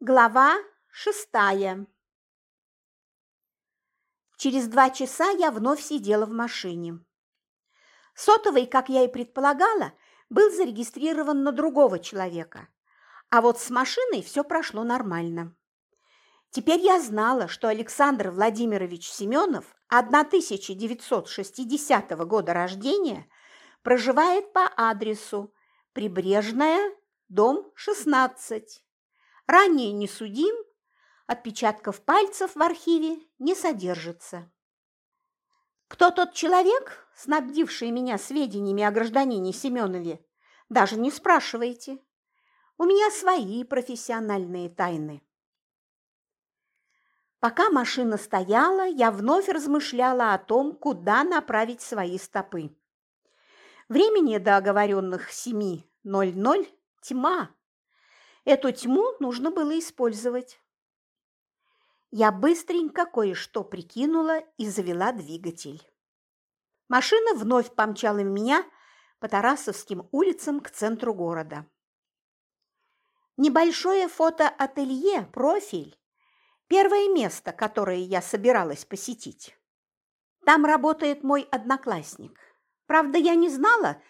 Глава шестая Через два часа я вновь сидела в машине. Сотовый, как я и предполагала, был зарегистрирован на другого человека, а вот с машиной все прошло нормально. Теперь я знала, что Александр Владимирович Семенов, 1960 года рождения, проживает по адресу Прибрежная, дом 16 ранее не судим, отпечатков пальцев в архиве не содержится. Кто тот человек, снабдивший меня сведениями о гражданине Семенове, даже не спрашивайте. У меня свои профессиональные тайны. Пока машина стояла, я вновь размышляла о том, куда направить свои стопы. Времени до оговоренных 7.00 тьма. Эту тьму нужно было использовать. Я быстренько кое-что прикинула и завела двигатель. Машина вновь помчала меня по Тарасовским улицам к центру города. Небольшое фотоателье «Профиль» – первое место, которое я собиралась посетить. Там работает мой одноклассник. Правда, я не знала,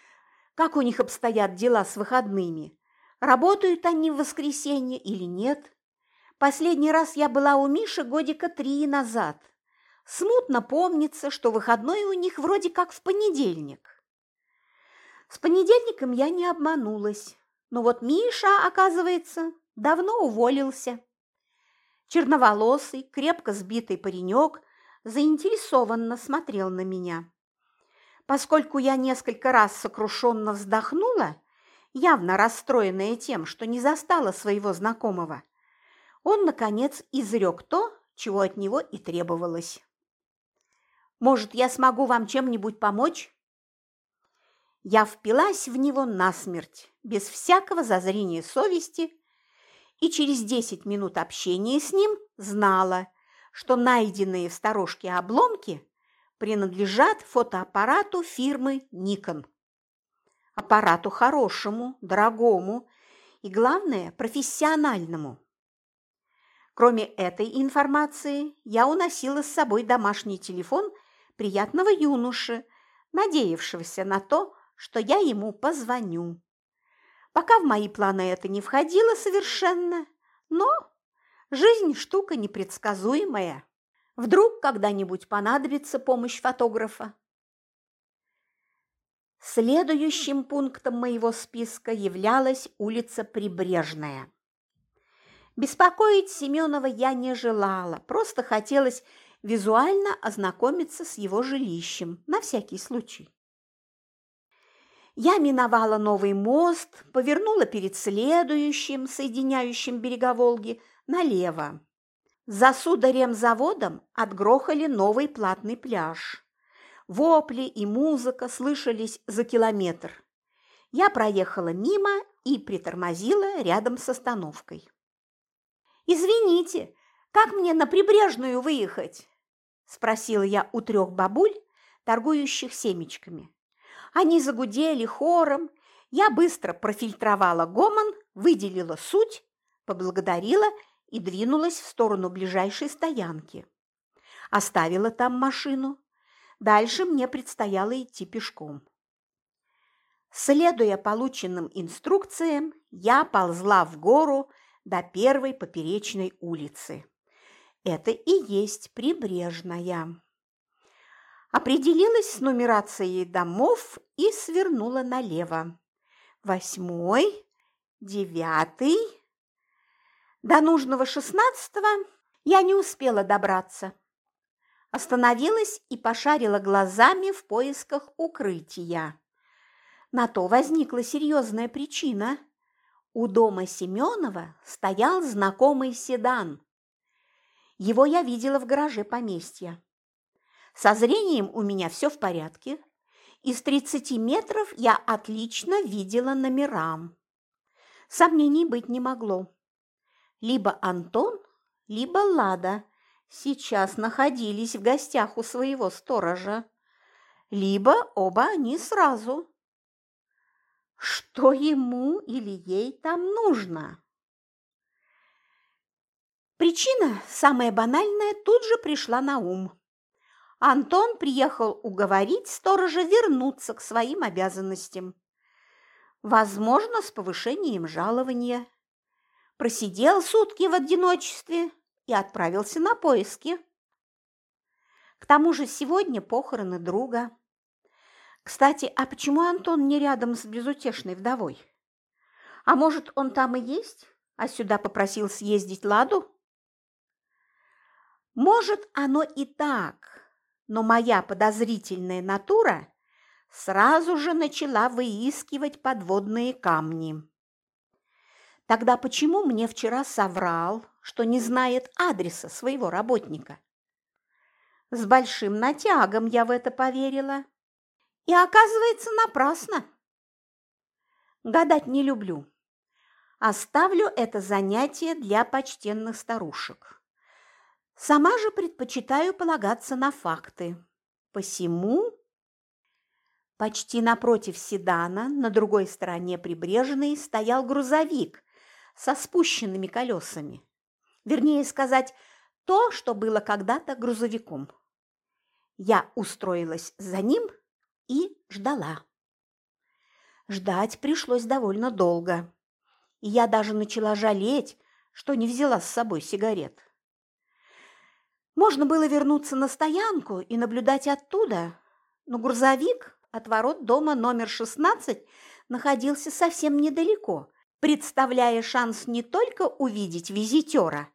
как у них обстоят дела с выходными, работают они в воскресенье или нет. Последний раз я была у Миши годика три назад. Смутно помнится, что выходной у них вроде как в понедельник. С понедельником я не обманулась, но вот Миша, оказывается, давно уволился. Черноволосый, крепко сбитый паренек заинтересованно смотрел на меня. Поскольку я несколько раз сокрушенно вздохнула, явно расстроенная тем, что не застала своего знакомого, он, наконец, изрек то, чего от него и требовалось. «Может, я смогу вам чем-нибудь помочь?» Я впилась в него насмерть, без всякого зазрения совести, и через десять минут общения с ним знала, что найденные в сторожке обломки принадлежат фотоаппарату фирмы Nikon аппарату хорошему, дорогому и, главное, профессиональному. Кроме этой информации, я уносила с собой домашний телефон приятного юноши, надеявшегося на то, что я ему позвоню. Пока в мои планы это не входило совершенно, но жизнь – штука непредсказуемая. Вдруг когда-нибудь понадобится помощь фотографа. Следующим пунктом моего списка являлась улица Прибрежная. Беспокоить Семенова я не желала, просто хотелось визуально ознакомиться с его жилищем, на всякий случай. Я миновала новый мост, повернула перед следующим, соединяющим берега Волги, налево. За сударем-заводом отгрохали новый платный пляж. Вопли и музыка слышались за километр. Я проехала мимо и притормозила рядом с остановкой. «Извините, как мне на Прибрежную выехать?» – спросила я у трех бабуль, торгующих семечками. Они загудели хором, я быстро профильтровала гомон, выделила суть, поблагодарила и двинулась в сторону ближайшей стоянки. Оставила там машину, Дальше мне предстояло идти пешком. Следуя полученным инструкциям, я ползла в гору до первой поперечной улицы. Это и есть прибрежная. Определилась с нумерацией домов и свернула налево. Восьмой, девятый. До нужного шестнадцатого я не успела добраться остановилась и пошарила глазами в поисках укрытия. На то возникла серьезная причина. У дома Семенова стоял знакомый седан. Его я видела в гараже поместья. Со зрением у меня все в порядке. Из 30 метров я отлично видела номера. Сомнений быть не могло. Либо Антон, либо Лада сейчас находились в гостях у своего сторожа, либо оба они сразу. Что ему или ей там нужно? Причина, самая банальная, тут же пришла на ум. Антон приехал уговорить сторожа вернуться к своим обязанностям. Возможно, с повышением жалования. Просидел сутки в одиночестве и отправился на поиски. К тому же сегодня похороны друга. Кстати, а почему Антон не рядом с безутешной вдовой? А может, он там и есть, а сюда попросил съездить Ладу? Может, оно и так, но моя подозрительная натура сразу же начала выискивать подводные камни. Тогда почему мне вчера соврал, что не знает адреса своего работника? С большим натягом я в это поверила. И оказывается, напрасно. Гадать не люблю. Оставлю это занятие для почтенных старушек. Сама же предпочитаю полагаться на факты. Посему почти напротив седана, на другой стороне прибрежной, стоял грузовик со спущенными колесами. Вернее сказать, то, что было когда-то грузовиком. Я устроилась за ним и ждала. Ждать пришлось довольно долго, и я даже начала жалеть, что не взяла с собой сигарет. Можно было вернуться на стоянку и наблюдать оттуда, но грузовик от ворот дома номер 16 находился совсем недалеко, представляя шанс не только увидеть визитера,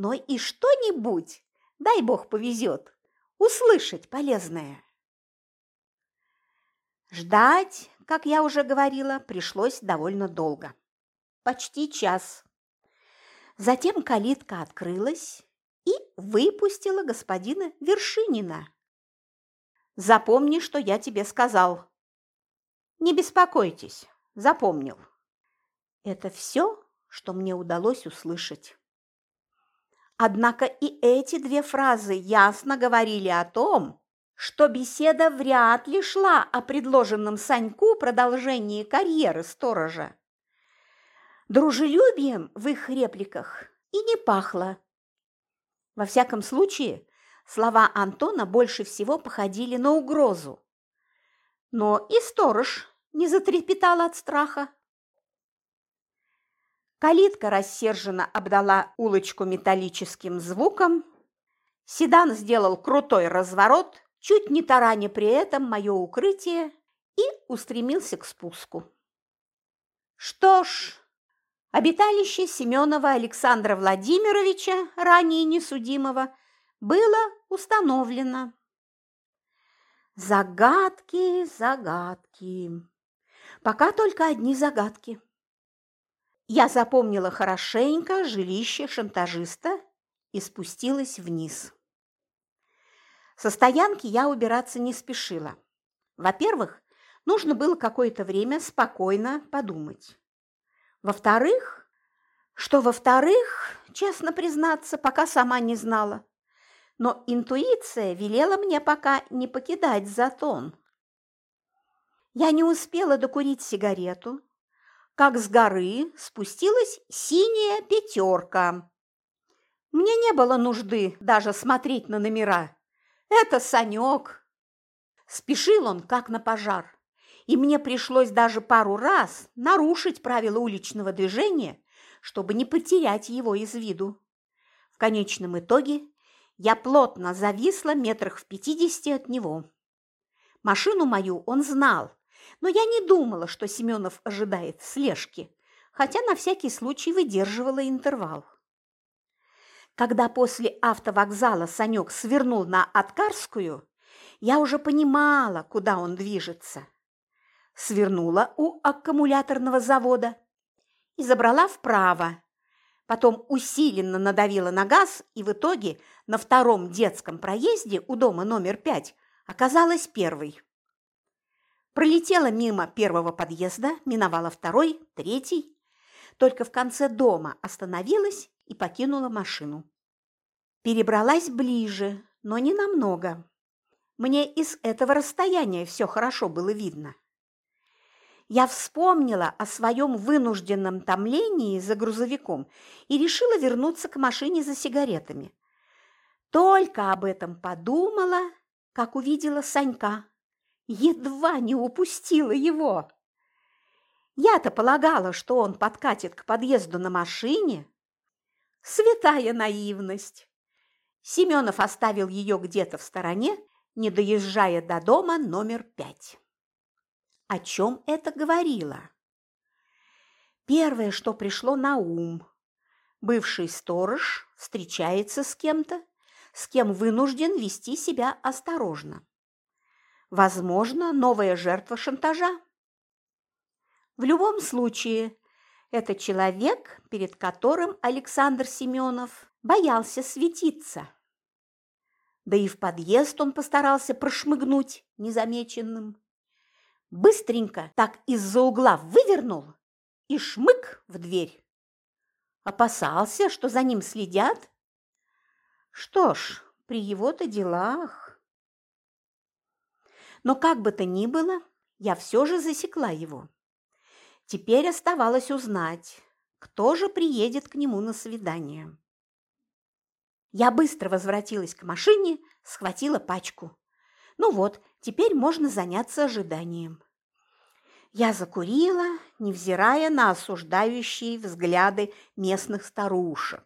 но и что-нибудь, дай бог повезет, услышать полезное. Ждать, как я уже говорила, пришлось довольно долго. Почти час. Затем калитка открылась, и выпустила господина Вершинина. Запомни, что я тебе сказал. Не беспокойтесь, запомнил. Это все, что мне удалось услышать. Однако и эти две фразы ясно говорили о том, что беседа вряд ли шла о предложенном Саньку продолжении карьеры сторожа. Дружелюбием в их репликах и не пахло. Во всяком случае, слова Антона больше всего походили на угрозу. Но и сторож не затрепетал от страха. Калитка рассерженно обдала улочку металлическим звуком. Седан сделал крутой разворот, чуть не тараня при этом мое укрытие, и устремился к спуску. Что ж, Обиталище Семенова Александра Владимировича, ранее несудимого, было установлено. Загадки, загадки. Пока только одни загадки. Я запомнила хорошенько жилище шантажиста и спустилась вниз. Со стоянки я убираться не спешила. Во-первых, нужно было какое-то время спокойно подумать. Во-вторых, что во-вторых, честно признаться, пока сама не знала. Но интуиция велела мне пока не покидать затон. Я не успела докурить сигарету, как с горы спустилась синяя пятерка. Мне не было нужды даже смотреть на номера. Это Санек. Спешил он, как на пожар и мне пришлось даже пару раз нарушить правила уличного движения, чтобы не потерять его из виду. В конечном итоге я плотно зависла метрах в пятидесяти от него. Машину мою он знал, но я не думала, что Семенов ожидает слежки, хотя на всякий случай выдерживала интервал. Когда после автовокзала Санек свернул на Откарскую, я уже понимала, куда он движется свернула у аккумуляторного завода и забрала вправо. Потом усиленно надавила на газ и в итоге на втором детском проезде у дома номер пять оказалась первой. Пролетела мимо первого подъезда, миновала второй, третий. Только в конце дома остановилась и покинула машину. Перебралась ближе, но не намного. Мне из этого расстояния все хорошо было видно. я вспомнила о своем вынужденном томлении за грузовиком и решила вернуться к машине за сигаретами. Только об этом подумала, как увидела Санька. Едва не упустила его. Я-то полагала, что он подкатит к подъезду на машине. Святая наивность. Семенов оставил ее где-то в стороне, не доезжая до дома номер пять. О чем это говорило? Первое, что пришло на ум. Бывший сторож встречается с кем-то, с кем вынужден вести себя осторожно. Возможно, новая жертва шантажа. В любом случае, это человек, перед которым Александр Семенов боялся светиться. Да и в подъезд он постарался прошмыгнуть незамеченным быстренько так из-за угла вывернул и шмык в дверь. Опасался, что за ним следят? Что ж, при его-то делах. Но как бы то ни было, я все же засекла его. Теперь оставалось узнать, кто же приедет к нему на свидание. Я быстро возвратилась к машине, схватила пачку. Ну вот, теперь можно заняться ожиданием. Я закурила, невзирая на осуждающие взгляды местных старушек.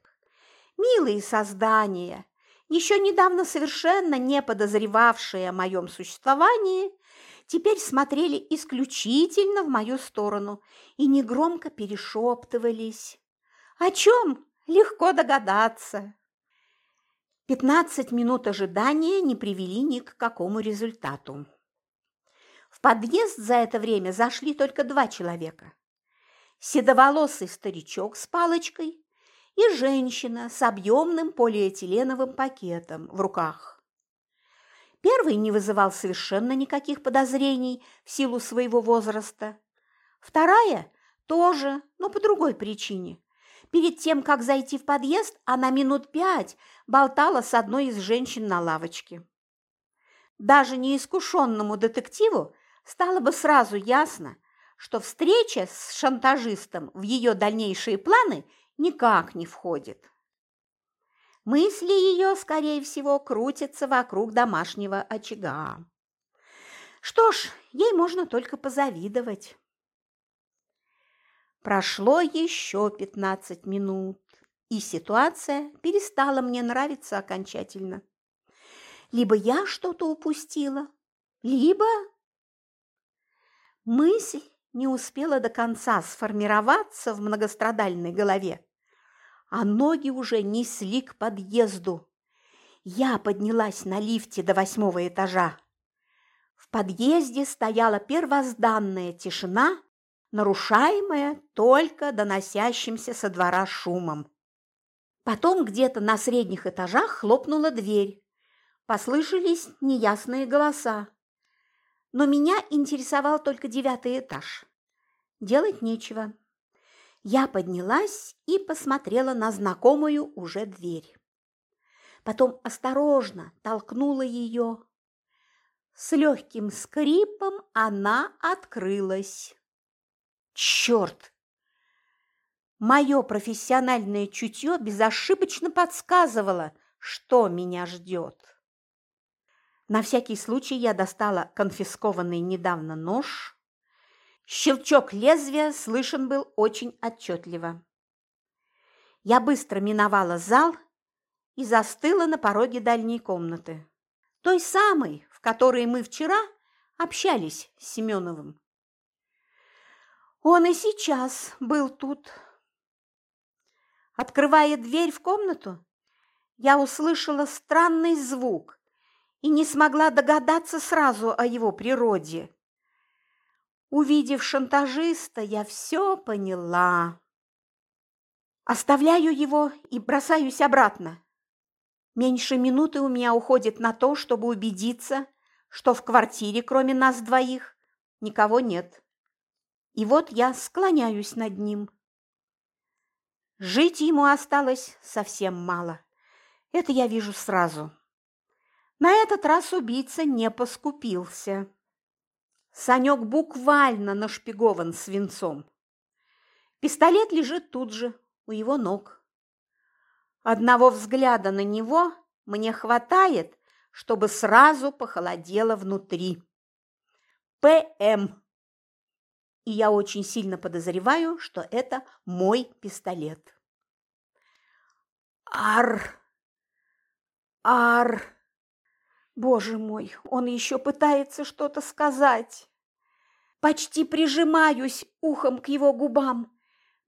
Милые создания, еще недавно совершенно не подозревавшие о моем существовании, теперь смотрели исключительно в мою сторону и негромко перешептывались. О чем? Легко догадаться. Пятнадцать минут ожидания не привели ни к какому результату. В подъезд за это время зашли только два человека. Седоволосый старичок с палочкой и женщина с объемным полиэтиленовым пакетом в руках. Первый не вызывал совершенно никаких подозрений в силу своего возраста. Вторая тоже, но по другой причине. Перед тем, как зайти в подъезд, она минут пять болтала с одной из женщин на лавочке. Даже неискушенному детективу стало бы сразу ясно, что встреча с шантажистом в ее дальнейшие планы никак не входит. Мысли ее, скорее всего, крутятся вокруг домашнего очага. Что ж, ей можно только позавидовать. Прошло еще пятнадцать минут, и ситуация перестала мне нравиться окончательно. Либо я что-то упустила, либо... Мысль не успела до конца сформироваться в многострадальной голове, а ноги уже несли к подъезду. Я поднялась на лифте до восьмого этажа. В подъезде стояла первозданная тишина нарушаемая только доносящимся со двора шумом. Потом где-то на средних этажах хлопнула дверь. Послышались неясные голоса. Но меня интересовал только девятый этаж. Делать нечего. Я поднялась и посмотрела на знакомую уже дверь. Потом осторожно толкнула ее. С легким скрипом она открылась. Черт! Мое профессиональное чутье безошибочно подсказывало, что меня ждет. На всякий случай я достала конфискованный недавно нож. Щелчок лезвия слышен был очень отчетливо. Я быстро миновала зал и застыла на пороге дальней комнаты. Той самой, в которой мы вчера общались с Семеновым. Он и сейчас был тут. Открывая дверь в комнату, я услышала странный звук и не смогла догадаться сразу о его природе. Увидев шантажиста, я все поняла. Оставляю его и бросаюсь обратно. Меньше минуты у меня уходит на то, чтобы убедиться, что в квартире, кроме нас двоих, никого нет. И вот я склоняюсь над ним. Жить ему осталось совсем мало. Это я вижу сразу. На этот раз убийца не поскупился. Санек буквально нашпигован свинцом. Пистолет лежит тут же, у его ног. Одного взгляда на него мне хватает, чтобы сразу похолодело внутри. ПМ. И я очень сильно подозреваю, что это мой пистолет. Ар! Ар! Боже мой, он еще пытается что-то сказать. Почти прижимаюсь ухом к его губам,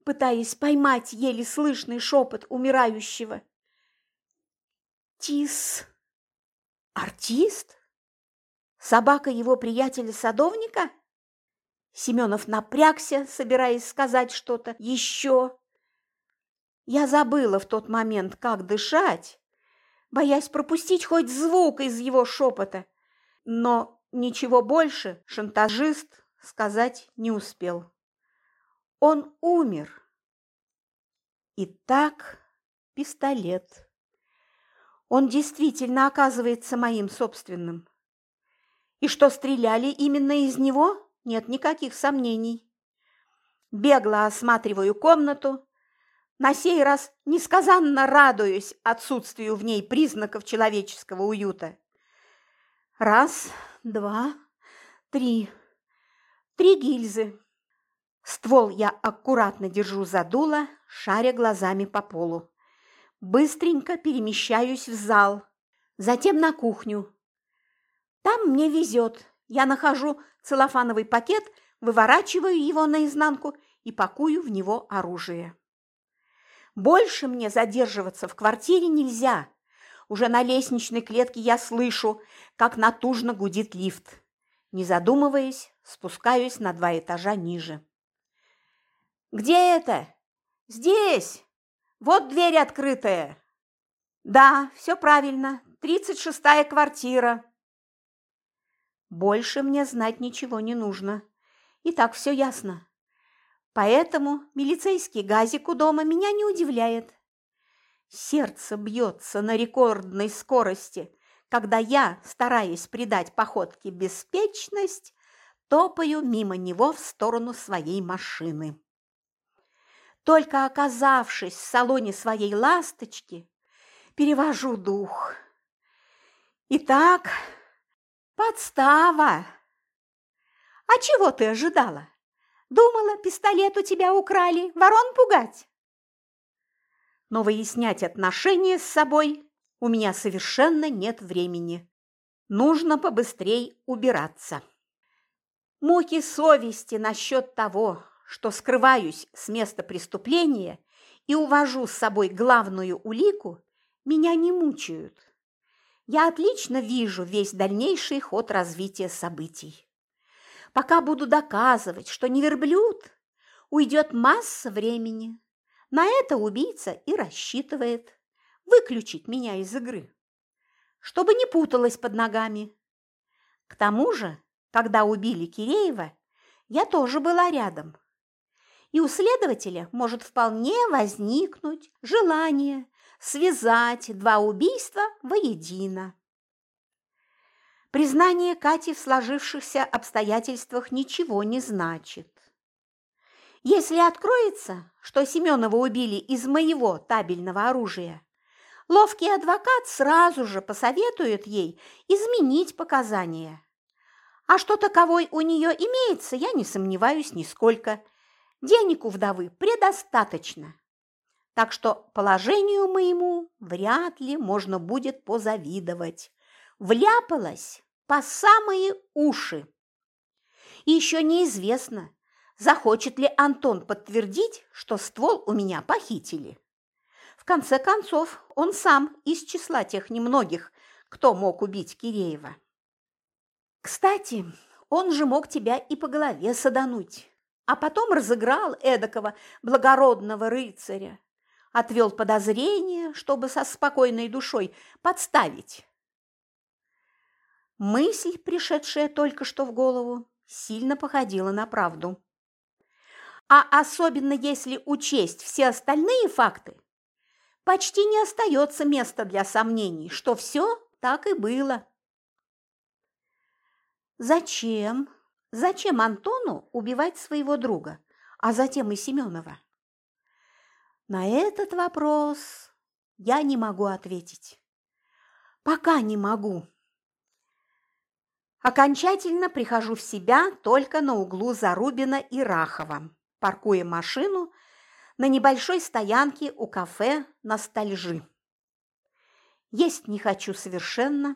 пытаясь поймать еле слышный шепот умирающего. Тис. Артист? Собака его приятеля-садовника? Семенов напрягся, собираясь сказать что-то еще. Я забыла в тот момент, как дышать, боясь пропустить хоть звук из его шепота. Но ничего больше шантажист сказать не успел. Он умер. Итак, пистолет. Он действительно оказывается моим собственным. И что стреляли именно из него, нет никаких сомнений. Бегло осматриваю комнату, на сей раз несказанно радуюсь отсутствию в ней признаков человеческого уюта. Раз, два, три. Три гильзы. Ствол я аккуратно держу за дуло, шаря глазами по полу. Быстренько перемещаюсь в зал, затем на кухню. Там мне везет. Я нахожу целлофановый пакет, выворачиваю его наизнанку и пакую в него оружие. Больше мне задерживаться в квартире нельзя. Уже на лестничной клетке я слышу, как натужно гудит лифт. Не задумываясь, спускаюсь на два этажа ниже. «Где это?» «Здесь! Вот дверь открытая!» «Да, все правильно. Тридцать шестая квартира». Больше мне знать ничего не нужно. И так все ясно. Поэтому милицейский газик у дома меня не удивляет. Сердце бьется на рекордной скорости, когда я, стараясь придать походке беспечность, топаю мимо него в сторону своей машины. Только оказавшись в салоне своей ласточки, перевожу дух. Итак, подстава. А чего ты ожидала? Думала, пистолет у тебя украли, ворон пугать. Но выяснять отношения с собой у меня совершенно нет времени. Нужно побыстрей убираться. Муки совести насчет того, что скрываюсь с места преступления и увожу с собой главную улику, меня не мучают. Я отлично вижу весь дальнейший ход развития событий. Пока буду доказывать, что не верблюд, уйдет масса времени. На это убийца и рассчитывает выключить меня из игры, чтобы не путалась под ногами. К тому же, когда убили Киреева, я тоже была рядом. И у следователя может вполне возникнуть желание связать два убийства воедино. Признание Кати в сложившихся обстоятельствах ничего не значит. Если откроется, что Семенова убили из моего табельного оружия, ловкий адвокат сразу же посоветует ей изменить показания. А что таковой у нее имеется, я не сомневаюсь нисколько. Денег у вдовы предостаточно. Так что положению моему вряд ли можно будет позавидовать. Вляпалась по самые уши. Еще неизвестно, захочет ли Антон подтвердить, что ствол у меня похитили. В конце концов, он сам из числа тех немногих, кто мог убить Киреева. Кстати, он же мог тебя и по голове садануть, а потом разыграл эдакого благородного рыцаря, отвел подозрение, чтобы со спокойной душой подставить. Мысль, пришедшая только что в голову, сильно походила на правду. А особенно если учесть все остальные факты, почти не остается места для сомнений, что все так и было. «Зачем?» зачем Антону убивать своего друга, а затем и Семенова? На этот вопрос я не могу ответить. Пока не могу. Окончательно прихожу в себя только на углу Зарубина и Рахова, паркуя машину на небольшой стоянке у кафе «Ностальжи». Есть не хочу совершенно,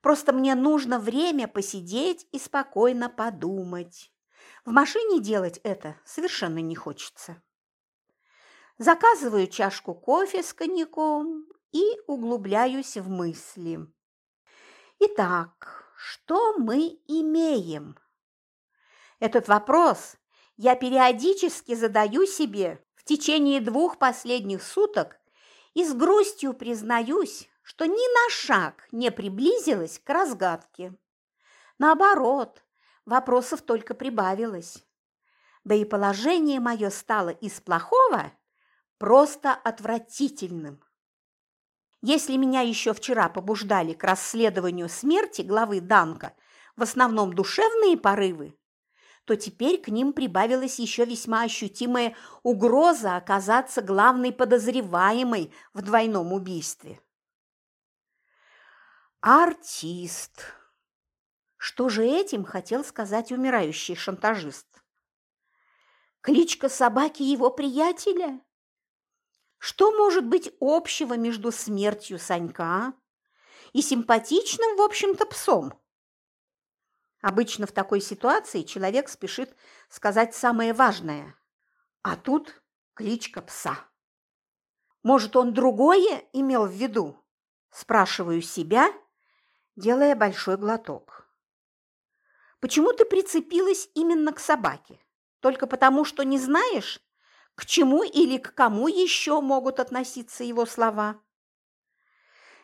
просто мне нужно время посидеть и спокойно подумать. В машине делать это совершенно не хочется. Заказываю чашку кофе с коньяком и углубляюсь в мысли. Итак, что мы имеем? Этот вопрос я периодически задаю себе в течение двух последних суток и с грустью признаюсь, что ни на шаг не приблизилась к разгадке. Наоборот, вопросов только прибавилось. Да и положение мое стало из плохого просто отвратительным. Если меня еще вчера побуждали к расследованию смерти главы Данка в основном душевные порывы, то теперь к ним прибавилась еще весьма ощутимая угроза оказаться главной подозреваемой в двойном убийстве. Артист. Что же этим хотел сказать умирающий шантажист? Кличка собаки его приятеля? Что может быть общего между смертью Санька и симпатичным, в общем-то, псом? Обычно в такой ситуации человек спешит сказать самое важное, а тут кличка пса. Может, он другое имел в виду? Спрашиваю себя, делая большой глоток. Почему ты прицепилась именно к собаке? Только потому, что не знаешь, к чему или к кому еще могут относиться его слова?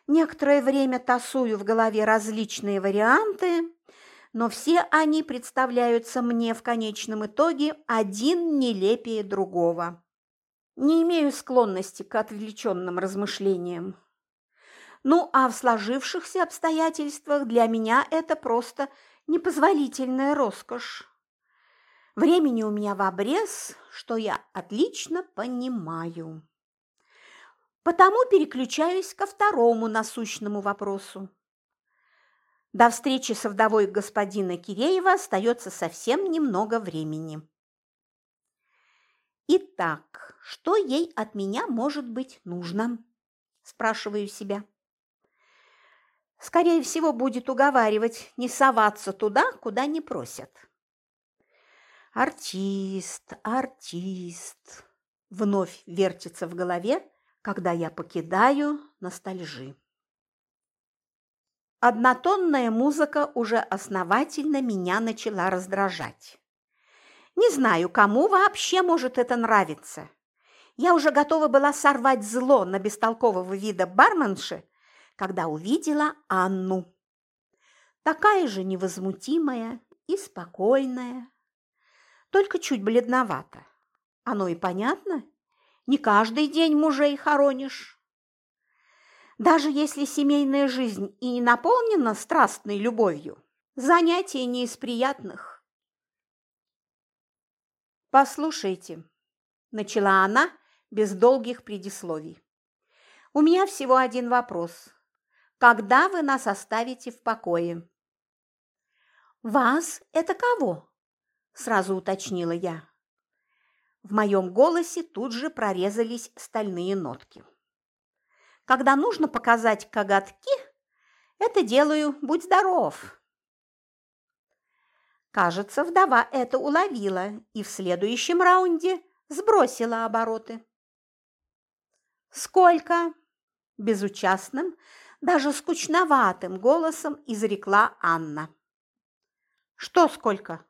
Некоторое время тасую в голове различные варианты, но все они представляются мне в конечном итоге один нелепее другого. Не имею склонности к отвлеченным размышлениям. Ну, а в сложившихся обстоятельствах для меня это просто непозволительная роскошь. Времени у меня в обрез, что я отлично понимаю. Потому переключаюсь ко второму насущному вопросу. До встречи со вдовой господина Киреева остается совсем немного времени. Итак, что ей от меня может быть нужно? Спрашиваю себя. Скорее всего, будет уговаривать не соваться туда, куда не просят. Артист, артист. Вновь вертится в голове, когда я покидаю ностальжи. Однотонная музыка уже основательно меня начала раздражать. Не знаю, кому вообще может это нравиться. Я уже готова была сорвать зло на бестолкового вида барменши, когда увидела Анну. Такая же невозмутимая и спокойная, только чуть бледновато. Оно и понятно. Не каждый день мужей хоронишь. Даже если семейная жизнь и не наполнена страстной любовью, занятие не из приятных. «Послушайте», – начала она без долгих предисловий. «У меня всего один вопрос. Когда вы нас оставите в покое?» «Вас – это кого?» Сразу уточнила я. В моем голосе тут же прорезались стальные нотки. Когда нужно показать коготки, это делаю «Будь здоров!». Кажется, вдова это уловила и в следующем раунде сбросила обороты. «Сколько?» – безучастным, даже скучноватым голосом изрекла Анна. «Что сколько?»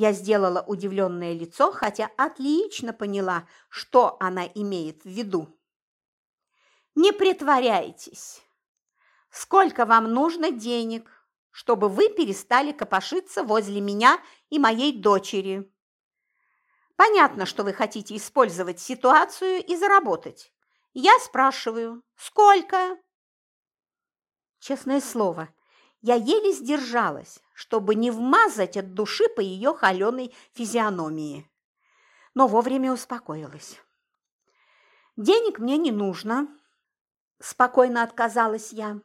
Я сделала удивленное лицо, хотя отлично поняла, что она имеет в виду. Не притворяйтесь. Сколько вам нужно денег, чтобы вы перестали копошиться возле меня и моей дочери? Понятно, что вы хотите использовать ситуацию и заработать. Я спрашиваю, сколько? Честное слово, я еле сдержалась, чтобы не вмазать от души по ее холеной физиономии. Но вовремя успокоилась. «Денег мне не нужно», – спокойно отказалась я.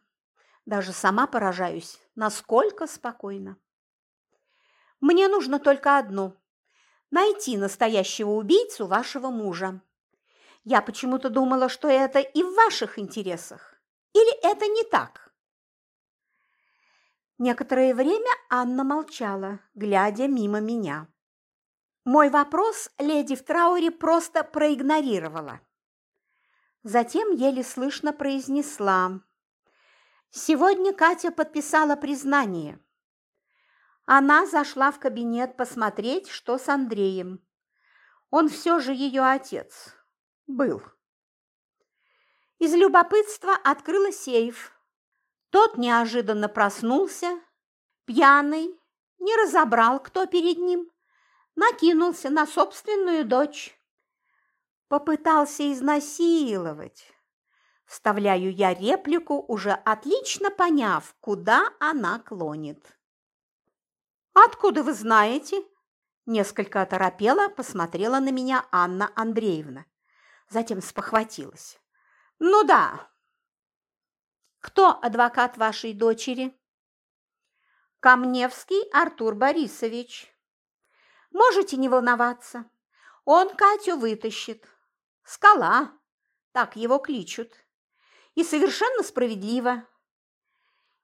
Даже сама поражаюсь, насколько спокойно. «Мне нужно только одно – найти настоящего убийцу вашего мужа. Я почему-то думала, что это и в ваших интересах. Или это не так?» Некоторое время Анна молчала, глядя мимо меня. Мой вопрос леди в трауре просто проигнорировала. Затем еле слышно произнесла. Сегодня Катя подписала признание. Она зашла в кабинет посмотреть, что с Андреем. Он все же ее отец. Был. Из любопытства открыла сейф. Тот неожиданно проснулся, пьяный, не разобрал, кто перед ним, накинулся на собственную дочь. Попытался изнасиловать. Вставляю я реплику, уже отлично поняв, куда она клонит. «Откуда вы знаете?» Несколько оторопела, посмотрела на меня Анна Андреевна. Затем спохватилась. «Ну да». «Кто адвокат вашей дочери?» «Камневский Артур Борисович». «Можете не волноваться. Он Катю вытащит. Скала, так его кличут. И совершенно справедливо.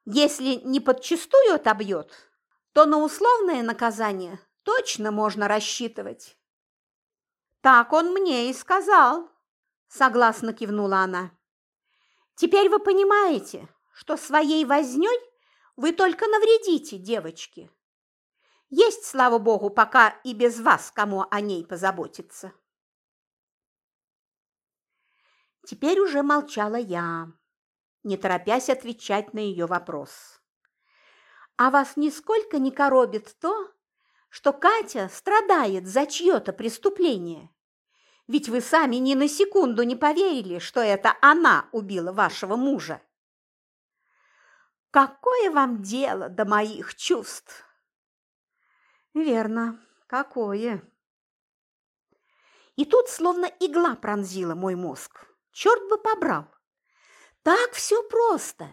Если не подчистую отобьет, то на условное наказание точно можно рассчитывать. Так он мне и сказал, согласно кивнула она. Теперь вы понимаете, что своей вознёй вы только навредите девочке. Есть, слава богу, пока и без вас кому о ней позаботиться. Теперь уже молчала я, не торопясь отвечать на ее вопрос. А вас нисколько не коробит то, что Катя страдает за чье-то преступление? Ведь вы сами ни на секунду не поверили, что это она убила вашего мужа. Какое вам дело до моих чувств? Верно, какое? И тут словно игла пронзила мой мозг. Черт бы побрал! Так все просто.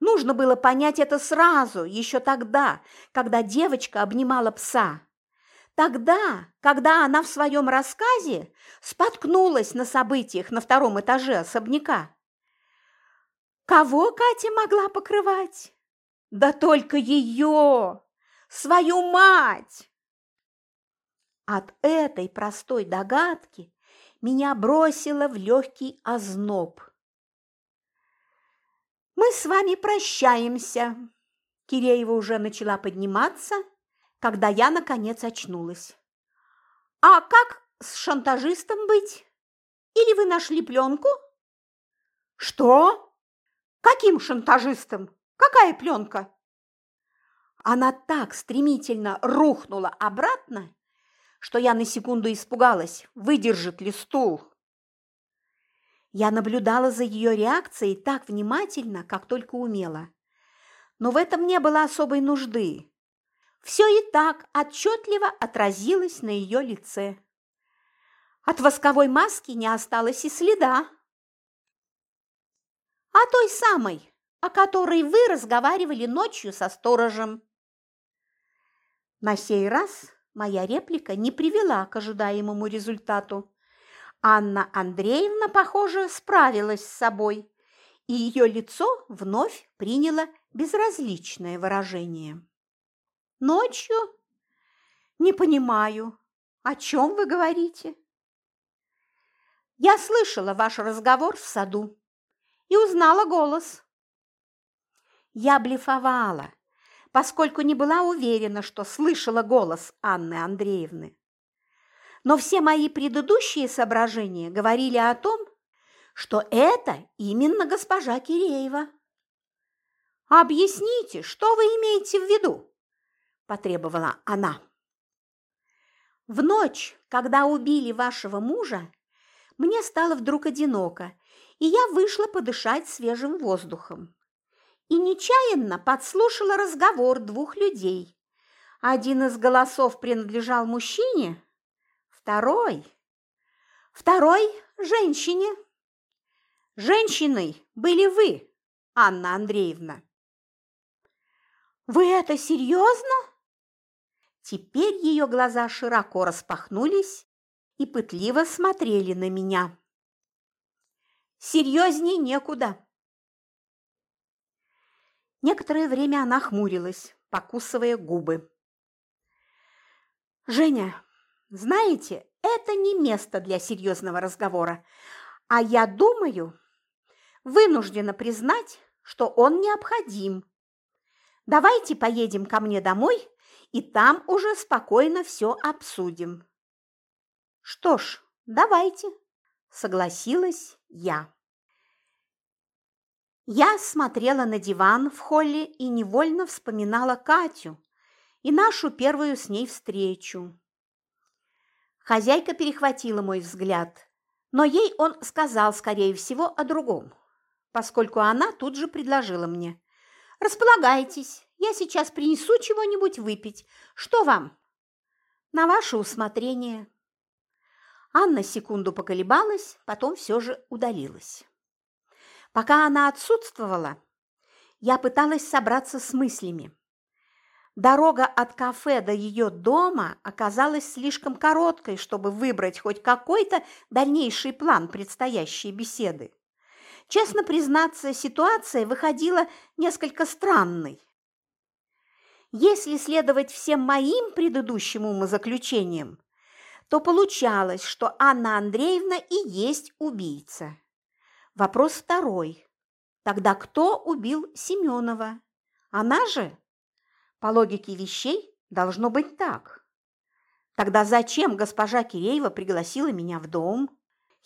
Нужно было понять это сразу, еще тогда, когда девочка обнимала пса. Тогда, когда она в своем рассказе споткнулась на событиях на втором этаже особняка. Кого Катя могла покрывать? Да только ее, свою мать! От этой простой догадки меня бросило в легкий озноб. «Мы с вами прощаемся!» Киреева уже начала подниматься, когда я, наконец, очнулась. «А как с шантажистом быть? Или вы нашли пленку?» «Что? Каким шантажистом? Какая пленка?» Она так стремительно рухнула обратно, что я на секунду испугалась, выдержит ли стул. Я наблюдала за ее реакцией так внимательно, как только умела. Но в этом не было особой нужды. Все и так отчетливо отразилось на ее лице. От восковой маски не осталось и следа. А той самой, о которой вы разговаривали ночью со сторожем. На сей раз моя реплика не привела к ожидаемому результату. Анна Андреевна, похоже, справилась с собой, и ее лицо вновь приняло безразличное выражение. «Ночью? Не понимаю. О чем вы говорите?» «Я слышала ваш разговор в саду и узнала голос». Я блефовала, поскольку не была уверена, что слышала голос Анны Андреевны. Но все мои предыдущие соображения говорили о том, что это именно госпожа Киреева. «Объясните, что вы имеете в виду?» – потребовала она. «В ночь, когда убили вашего мужа, мне стало вдруг одиноко, и я вышла подышать свежим воздухом. и нечаянно подслушала разговор двух людей. Один из голосов принадлежал мужчине, второй второй – женщине. Женщиной были вы, Анна Андреевна. Вы это серьезно? Теперь ее глаза широко распахнулись и пытливо смотрели на меня. Серьезней некуда. Некоторое время она хмурилась, покусывая губы. «Женя, знаете, это не место для серьезного разговора, а я думаю, вынуждена признать, что он необходим. Давайте поедем ко мне домой, и там уже спокойно все обсудим. Что ж, давайте, согласилась я. Я смотрела на диван в холле и невольно вспоминала Катю и нашу первую с ней встречу. Хозяйка перехватила мой взгляд, но ей он сказал, скорее всего, о другом, поскольку она тут же предложила мне. «Располагайтесь, я сейчас принесу чего-нибудь выпить. Что вам?» «На ваше усмотрение». Анна секунду поколебалась, потом все же удалилась. Пока она отсутствовала, я пыталась собраться с мыслями. Дорога от кафе до ее дома оказалась слишком короткой, чтобы выбрать хоть какой-то дальнейший план предстоящей беседы. Честно признаться, ситуация выходила несколько странной. Если следовать всем моим предыдущим умозаключениям, то получалось, что Анна Андреевна и есть убийца. Вопрос второй. Тогда кто убил Семенова? Она же? По логике вещей должно быть так. Тогда зачем госпожа Киреева пригласила меня в дом,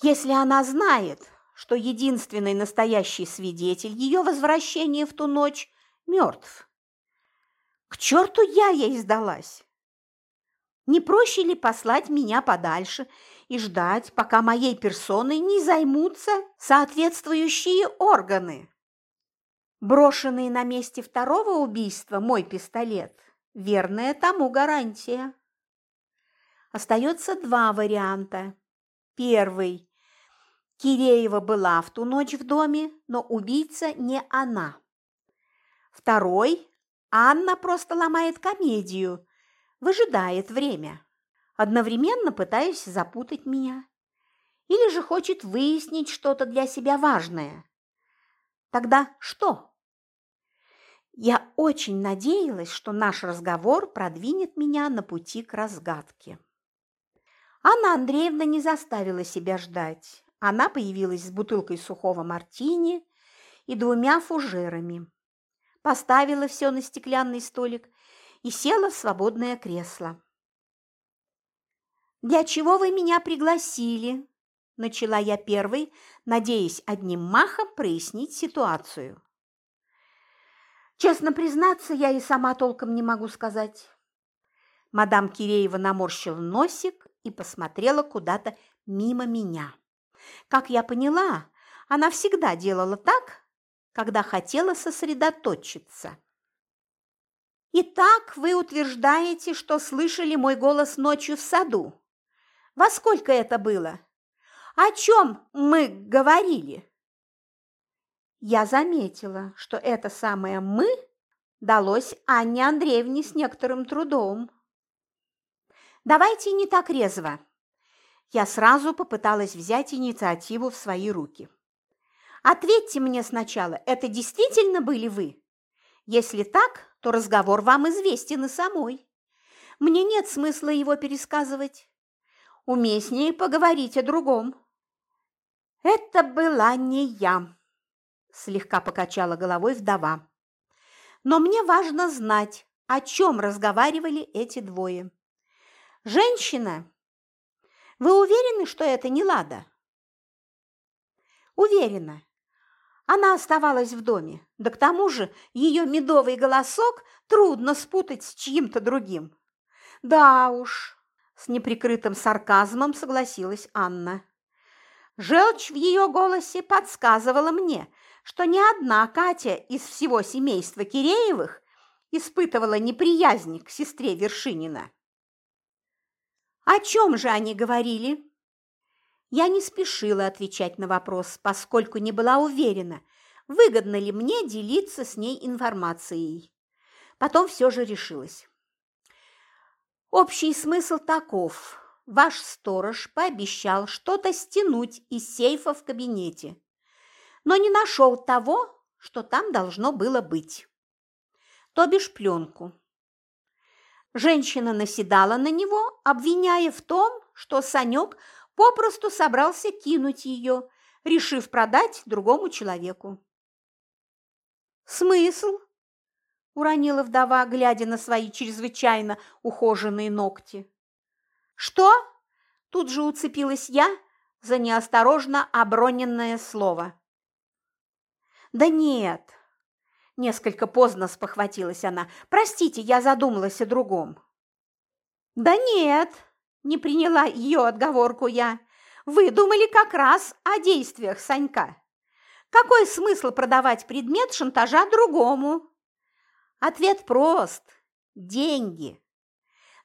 если она знает, что единственный настоящий свидетель ее возвращения в ту ночь мертв? К черту я ей сдалась! Не проще ли послать меня подальше и ждать, пока моей персоной не займутся соответствующие органы? Брошенный на месте второго убийства мой пистолет – верная тому гарантия. Остается два варианта. Первый. Киреева была в ту ночь в доме, но убийца не она. Второй. Анна просто ломает комедию, выжидает время, одновременно пытаясь запутать меня. Или же хочет выяснить что-то для себя важное. Тогда что? Я очень надеялась, что наш разговор продвинет меня на пути к разгадке. Анна Андреевна не заставила себя ждать. Она появилась с бутылкой сухого мартини и двумя фужерами. Поставила все на стеклянный столик и села в свободное кресло. «Для чего вы меня пригласили?» – начала я первой, надеясь одним махом прояснить ситуацию. Честно признаться, я и сама толком не могу сказать. Мадам Киреева наморщила носик и посмотрела куда-то мимо меня. Как я поняла, она всегда делала так, когда хотела сосредоточиться. «Итак, вы утверждаете, что слышали мой голос ночью в саду. Во сколько это было? О чем мы говорили?» Я заметила, что это самое «мы» далось Анне Андреевне с некоторым трудом. «Давайте не так резво». Я сразу попыталась взять инициативу в свои руки. «Ответьте мне сначала, это действительно были вы? Если так, то разговор вам известен и самой. Мне нет смысла его пересказывать. Уместнее поговорить о другом». «Это была не я», слегка покачала головой вдова. Но мне важно знать, о чем разговаривали эти двое. Женщина, вы уверены, что это не Лада? Уверена. Она оставалась в доме, да к тому же ее медовый голосок трудно спутать с чьим-то другим. Да уж, с неприкрытым сарказмом согласилась Анна. Желчь в ее голосе подсказывала мне, что ни одна Катя из всего семейства Киреевых испытывала неприязнь к сестре Вершинина. О чем же они говорили? Я не спешила отвечать на вопрос, поскольку не была уверена, выгодно ли мне делиться с ней информацией. Потом все же решилась. Общий смысл таков. Ваш сторож пообещал что-то стянуть из сейфа в кабинете, но не нашел того, что там должно было быть. То бишь пленку. Женщина наседала на него, обвиняя в том, что Санек попросту собрался кинуть ее, решив продать другому человеку. «Смысл?» – уронила вдова, глядя на свои чрезвычайно ухоженные ногти. «Что?» – тут же уцепилась я за неосторожно оброненное слово. «Да нет!» – несколько поздно спохватилась она. «Простите, я задумалась о другом». «Да нет!» – не приняла ее отговорку я. «Вы думали как раз о действиях Санька. Какой смысл продавать предмет шантажа другому?» Ответ прост – деньги.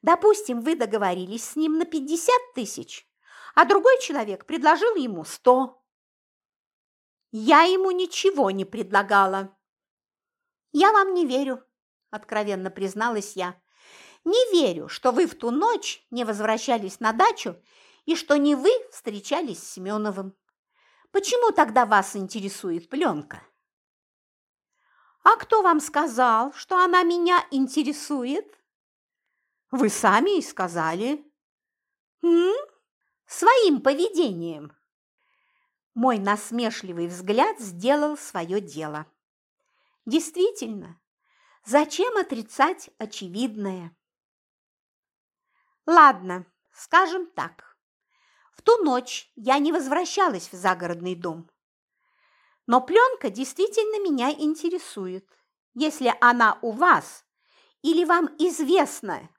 Допустим, вы договорились с ним на 50 тысяч, а другой человек предложил ему 100. Я ему ничего не предлагала. Я вам не верю, откровенно призналась я. Не верю, что вы в ту ночь не возвращались на дачу и что не вы встречались с Семеновым. Почему тогда вас интересует пленка? А кто вам сказал, что она меня интересует? Вы сами и сказали. М? Своим поведением. Мой насмешливый взгляд сделал свое дело. Действительно, зачем отрицать очевидное? Ладно, скажем так. В ту ночь я не возвращалась в загородный дом. Но пленка действительно меня интересует. Если она у вас или вам известна,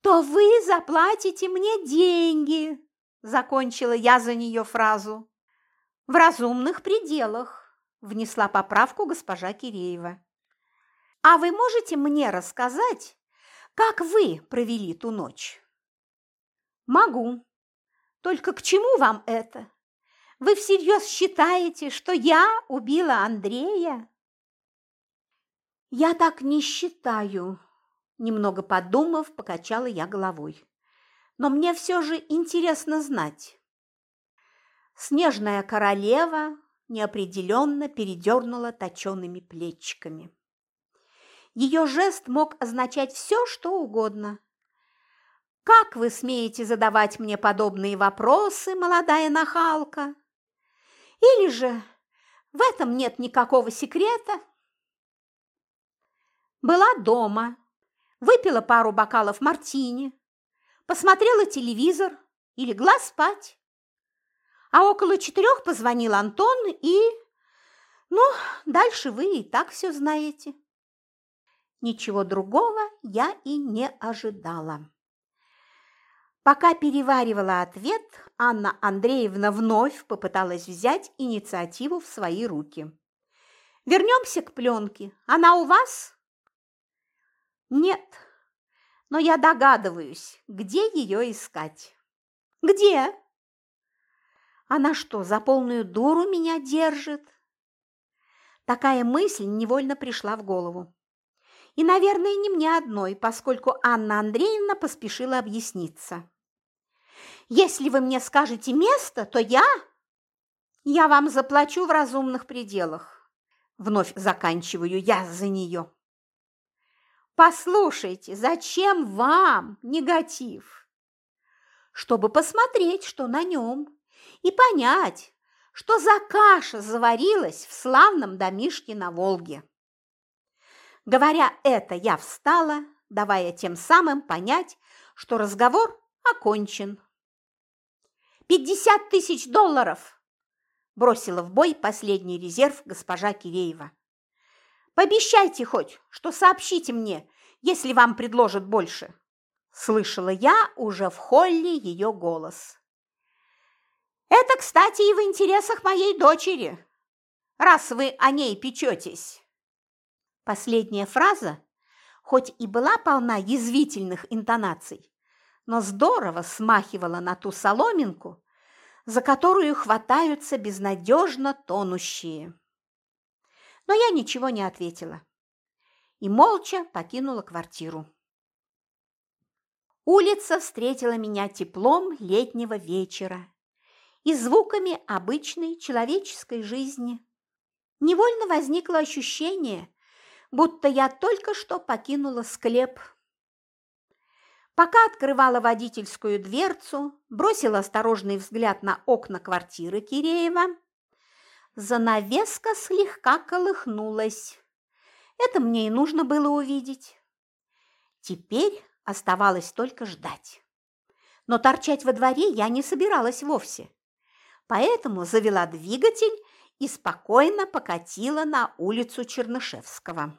то вы заплатите мне деньги, закончила я за нее фразу. В разумных пределах, внесла поправку госпожа Киреева. А вы можете мне рассказать, как вы провели ту ночь? Могу. Только к чему вам это? Вы всерьез считаете, что я убила Андрея? Я так не считаю, Немного подумав, покачала я головой. Но мне все же интересно знать. Снежная королева неопределенно передернула точеными плечиками. Ее жест мог означать все, что угодно. «Как вы смеете задавать мне подобные вопросы, молодая нахалка? Или же в этом нет никакого секрета?» Была дома, выпила пару бокалов мартини, посмотрела телевизор и легла спать. А около четырех позвонил Антон и... Ну, дальше вы и так все знаете. Ничего другого я и не ожидала. Пока переваривала ответ, Анна Андреевна вновь попыталась взять инициативу в свои руки. «Вернемся к пленке. Она у вас?» Нет, но я догадываюсь, где ее искать. Где? Она что, за полную дуру меня держит? Такая мысль невольно пришла в голову. И, наверное, не мне одной, поскольку Анна Андреевна поспешила объясниться. Если вы мне скажете место, то я... Я вам заплачу в разумных пределах. Вновь заканчиваю я за нее. Послушайте, зачем вам негатив? Чтобы посмотреть, что на нем, и понять, что за каша заварилась в славном домишке на Волге. Говоря это, я встала, давая тем самым понять, что разговор окончен. «Пятьдесят тысяч долларов!» – бросила в бой последний резерв госпожа Киреева. Пообещайте хоть, что сообщите мне, если вам предложат больше. Слышала я уже в холле ее голос. Это, кстати, и в интересах моей дочери. раз вы о ней печетесь!» Последняя фраза, хоть и была полна язвительных интонаций, но здорово смахивала на ту соломинку, за которую хватаются безнадежно тонущие. Но я ничего не ответила и молча покинула квартиру. Улица встретила меня теплом летнего вечера и звуками обычной человеческой жизни. Невольно возникло ощущение, будто я только что покинула склеп. Пока открывала водительскую дверцу, бросила осторожный взгляд на окна квартиры Киреева, занавеска слегка колыхнулась. Это мне и нужно было увидеть. Теперь оставалось только ждать. Но торчать во дворе я не собиралась вовсе. Поэтому завела двигатель и спокойно покатила на улицу Чернышевского.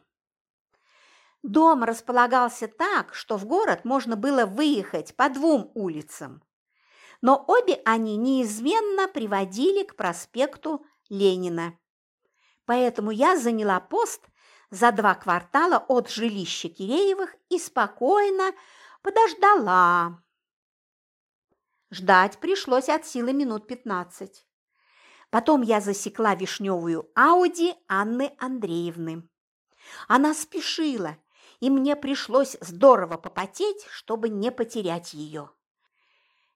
Дом располагался так, что в город можно было выехать по двум улицам, но обе они неизменно приводили к проспекту Ленина. Поэтому я заняла пост за два квартала от жилища Киреевых и спокойно подождала. Ждать пришлось от силы минут пятнадцать. Потом я засекла вишневую Ауди Анны Андреевны. Она спешила, и мне пришлось здорово попотеть, чтобы не потерять ее.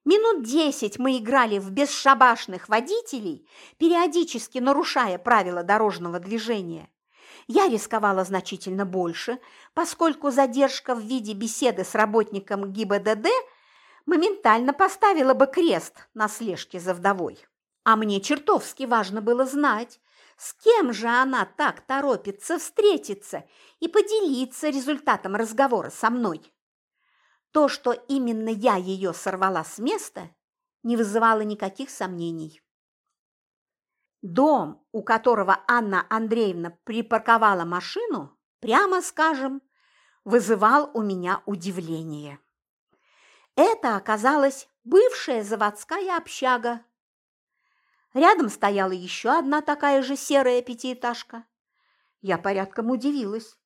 Минут десять мы играли в бесшабашных водителей, периодически нарушая правила дорожного движения. Я рисковала значительно больше, поскольку задержка в виде беседы с работником ГИБДД моментально поставила бы крест на слежке за вдовой. А мне чертовски важно было знать, с кем же она так торопится встретиться и поделиться результатом разговора со мной. То, что именно я ее сорвала с места, не вызывало никаких сомнений. Дом, у которого Анна Андреевна припарковала машину, прямо скажем, вызывал у меня удивление. Это оказалась бывшая заводская общага. Рядом стояла еще одна такая же серая пятиэтажка. Я порядком удивилась,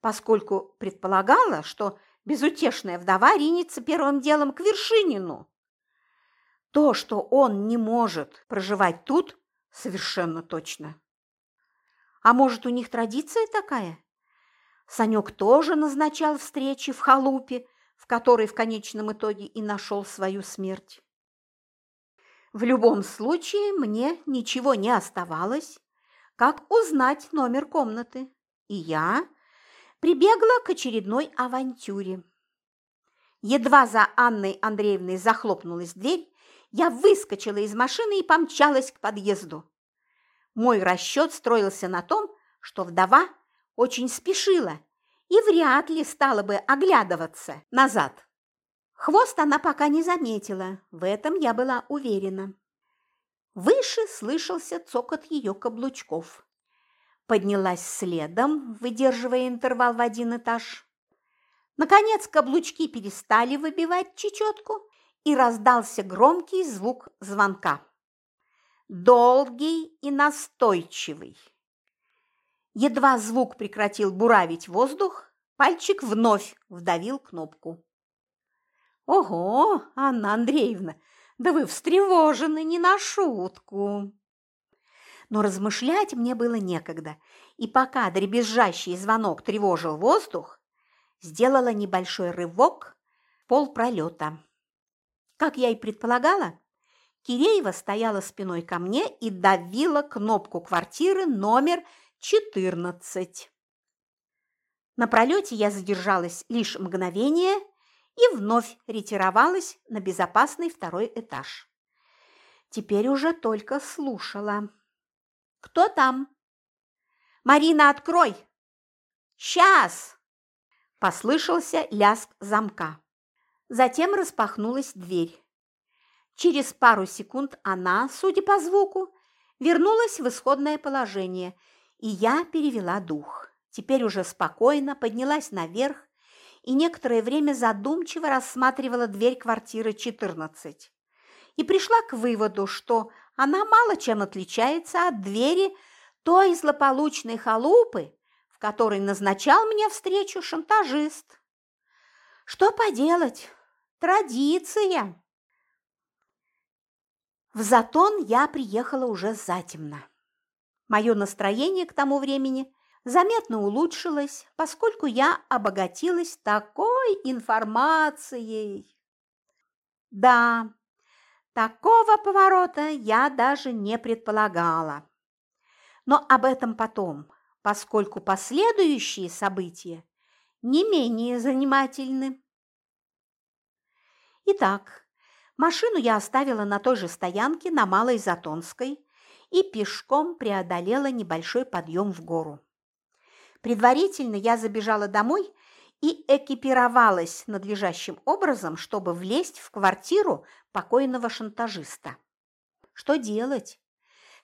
поскольку предполагала, что безутешная вдова ринется первым делом к Вершинину. То, что он не может проживать тут, Совершенно точно. А может, у них традиция такая? Санек тоже назначал встречи в халупе, в которой в конечном итоге и нашел свою смерть. В любом случае, мне ничего не оставалось, как узнать номер комнаты, и я прибегла к очередной авантюре. Едва за Анной Андреевной захлопнулась дверь, я выскочила из машины и помчалась к подъезду. Мой расчет строился на том, что вдова очень спешила и вряд ли стала бы оглядываться назад. Хвост она пока не заметила, в этом я была уверена. Выше слышался цокот ее каблучков. Поднялась следом, выдерживая интервал в один этаж. Наконец каблучки перестали выбивать чечетку, и раздался громкий звук звонка. Долгий и настойчивый. Едва звук прекратил буравить воздух, пальчик вновь вдавил кнопку. «Ого, Анна Андреевна, да вы встревожены не на шутку!» Но размышлять мне было некогда, и пока дребезжащий звонок тревожил воздух, сделала небольшой рывок полпролета. Как я и предполагала, Киреева стояла спиной ко мне и давила кнопку квартиры номер 14. На пролете я задержалась лишь мгновение и вновь ретировалась на безопасный второй этаж. Теперь уже только слушала. «Кто там?» «Марина, открой!» «Сейчас!» – послышался лязг замка. Затем распахнулась дверь. Через пару секунд она, судя по звуку, вернулась в исходное положение, и я перевела дух. Теперь уже спокойно поднялась наверх и некоторое время задумчиво рассматривала дверь квартиры 14. И пришла к выводу, что она мало чем отличается от двери той злополучной халупы, в которой назначал мне встречу шантажист. Что поделать? Традиция. В Затон я приехала уже затемно. Мое настроение к тому времени заметно улучшилось, поскольку я обогатилась такой информацией. Да, такого поворота я даже не предполагала. Но об этом потом, поскольку последующие события не менее занимательны. Итак, машину я оставила на той же стоянке на Малой Затонской и пешком преодолела небольшой подъем в гору. Предварительно я забежала домой и экипировалась надлежащим образом, чтобы влезть в квартиру покойного шантажиста. Что делать?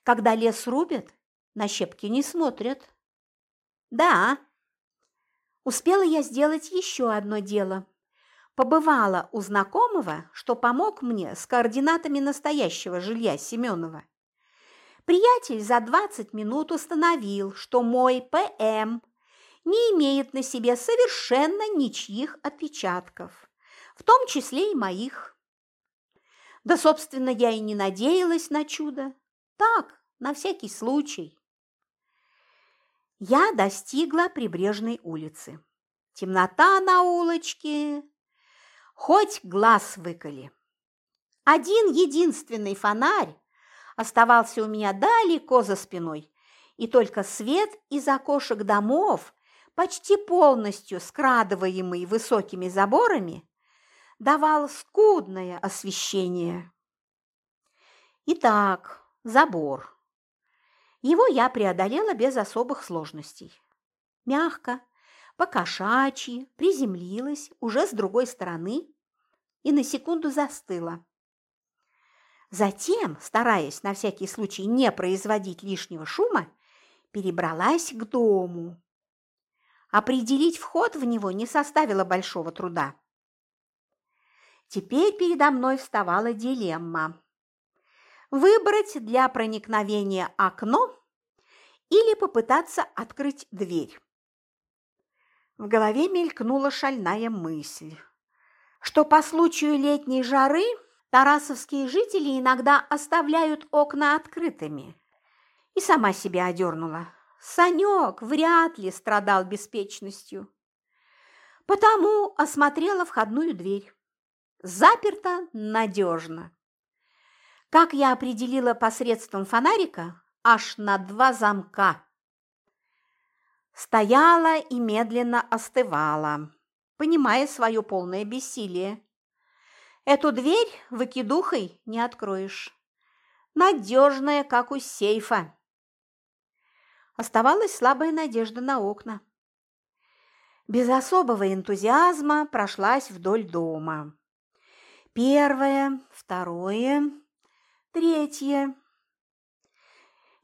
Когда лес рубят, на щепки не смотрят. Да, успела я сделать еще одно дело. Побывала у знакомого, что помог мне с координатами настоящего жилья Семенова. Приятель за 20 минут установил, что мой ПМ не имеет на себе совершенно ничьих отпечатков, в том числе и моих. Да, собственно, я и не надеялась на чудо. Так, на всякий случай. Я достигла прибрежной улицы. Темнота на улочке, хоть глаз выколи. Один единственный фонарь оставался у меня далеко за спиной, и только свет из окошек домов почти полностью скрадываемый высокими заборами, давал скудное освещение. Итак, забор. Его я преодолела без особых сложностей. Мягко, покошачьи, приземлилась уже с другой стороны и на секунду застыла. Затем, стараясь на всякий случай не производить лишнего шума, перебралась к дому. Определить вход в него не составило большого труда. Теперь передо мной вставала дилемма. Выбрать для проникновения окно или попытаться открыть дверь. В голове мелькнула шальная мысль, что по случаю летней жары тарасовские жители иногда оставляют окна открытыми. И сама себя одернула. Санек вряд ли страдал беспечностью. Потому осмотрела входную дверь. Заперта надежно. Как я определила посредством фонарика, аж на два замка. Стояла и медленно остывала, понимая свое полное бессилие. Эту дверь выкидухой не откроешь. Надежная, как у сейфа. Оставалась слабая надежда на окна. Без особого энтузиазма прошлась вдоль дома. Первое, второе, третье.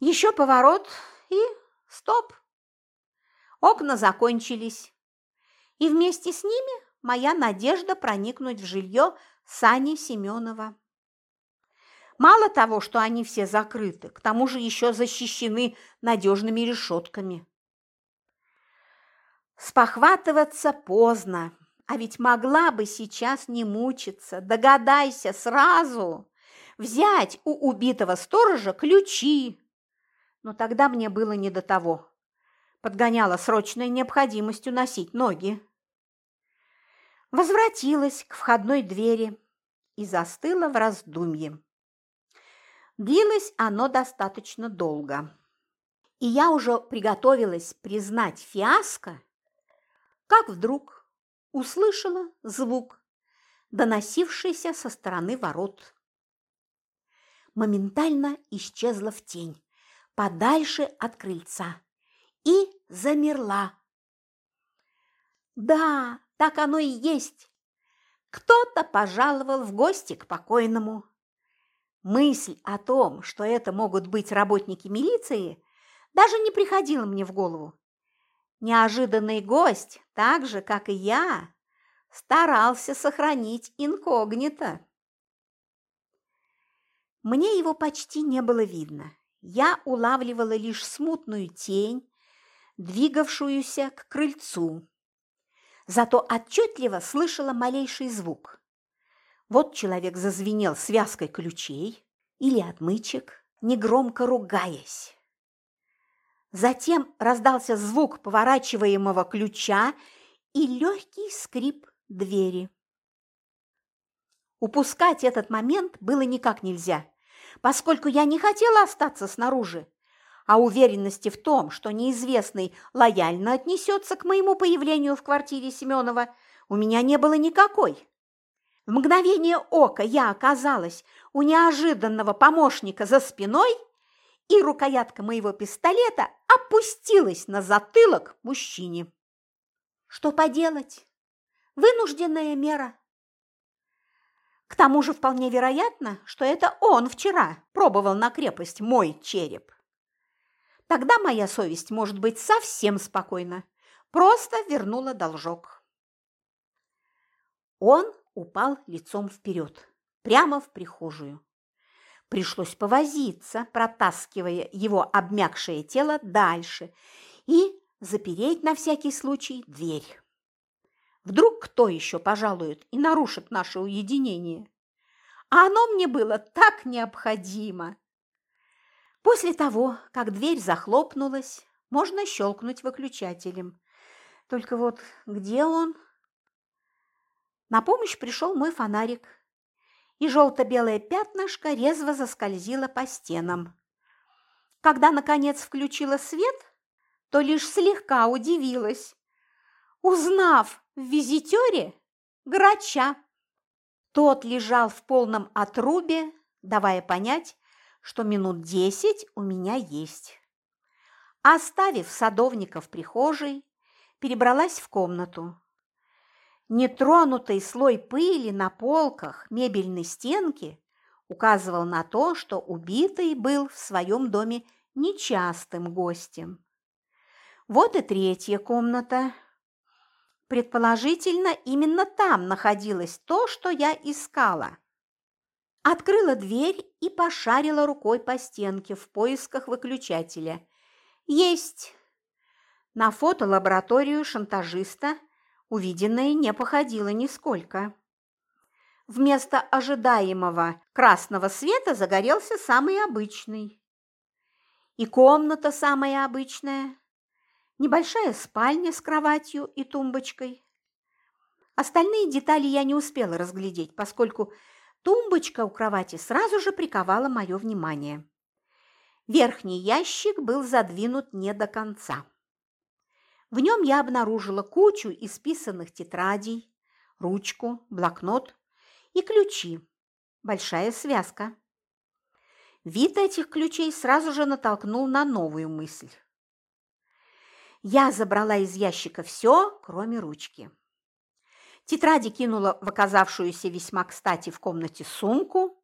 Еще поворот и стоп. Окна закончились. И вместе с ними моя надежда проникнуть в жилье Сани Семенова. Мало того, что они все закрыты, к тому же еще защищены надежными решетками. Спохватываться поздно, а ведь могла бы сейчас не мучиться. Догадайся сразу взять у убитого сторожа ключи. Но тогда мне было не до того. Подгоняла срочной необходимостью носить ноги. Возвратилась к входной двери и застыла в раздумье. Длилось оно достаточно долго. И я уже приготовилась признать фиаско, как вдруг услышала звук, доносившийся со стороны ворот. Моментально исчезла в тень, подальше от крыльца, и замерла. Да, так оно и есть. Кто-то пожаловал в гости к покойному. Мысль о том, что это могут быть работники милиции, даже не приходила мне в голову. Неожиданный гость, так же, как и я, старался сохранить инкогнито. Мне его почти не было видно. я улавливала лишь смутную тень, двигавшуюся к крыльцу. Зато отчетливо слышала малейший звук. Вот человек зазвенел связкой ключей или отмычек, негромко ругаясь. Затем раздался звук поворачиваемого ключа и легкий скрип двери. Упускать этот момент было никак нельзя, поскольку я не хотела остаться снаружи, а уверенности в том, что неизвестный лояльно отнесется к моему появлению в квартире Семенова, у меня не было никакой. В мгновение ока я оказалась у неожиданного помощника за спиной, и рукоятка моего пистолета опустилась на затылок мужчине. Что поделать? Вынужденная мера. К тому же вполне вероятно, что это он вчера пробовал на крепость мой череп. Тогда моя совесть может быть совсем спокойна. Просто вернула должок. Он упал лицом вперед, прямо в прихожую. Пришлось повозиться, протаскивая его обмякшее тело дальше и запереть на всякий случай дверь. Вдруг кто еще пожалует и нарушит наше уединение? А оно мне было так необходимо. После того, как дверь захлопнулась, можно щелкнуть выключателем. Только вот где он? На помощь пришел мой фонарик, и желто-белое пятнышко резво заскользило по стенам. Когда, наконец, включила свет, то лишь слегка удивилась, узнав в визитере грача. Тот лежал в полном отрубе, давая понять, что минут десять у меня есть. Оставив садовника в прихожей, перебралась в комнату. Нетронутый слой пыли на полках мебельной стенки указывал на то, что убитый был в своем доме нечастым гостем. Вот и третья комната. Предположительно, именно там находилось то, что я искала. Открыла дверь и пошарила рукой по стенке в поисках выключателя. Есть! На фотолабораторию шантажиста увиденное не походило нисколько. Вместо ожидаемого красного света загорелся самый обычный. И комната самая обычная. Небольшая спальня с кроватью и тумбочкой. Остальные детали я не успела разглядеть, поскольку Тумбочка у кровати сразу же приковала мое внимание. Верхний ящик был задвинут не до конца. В нем я обнаружила кучу исписанных тетрадей, ручку, блокнот и ключи. Большая связка. Вид этих ключей сразу же натолкнул на новую мысль. Я забрала из ящика все, кроме ручки. Тетради кинула в оказавшуюся весьма кстати в комнате сумку,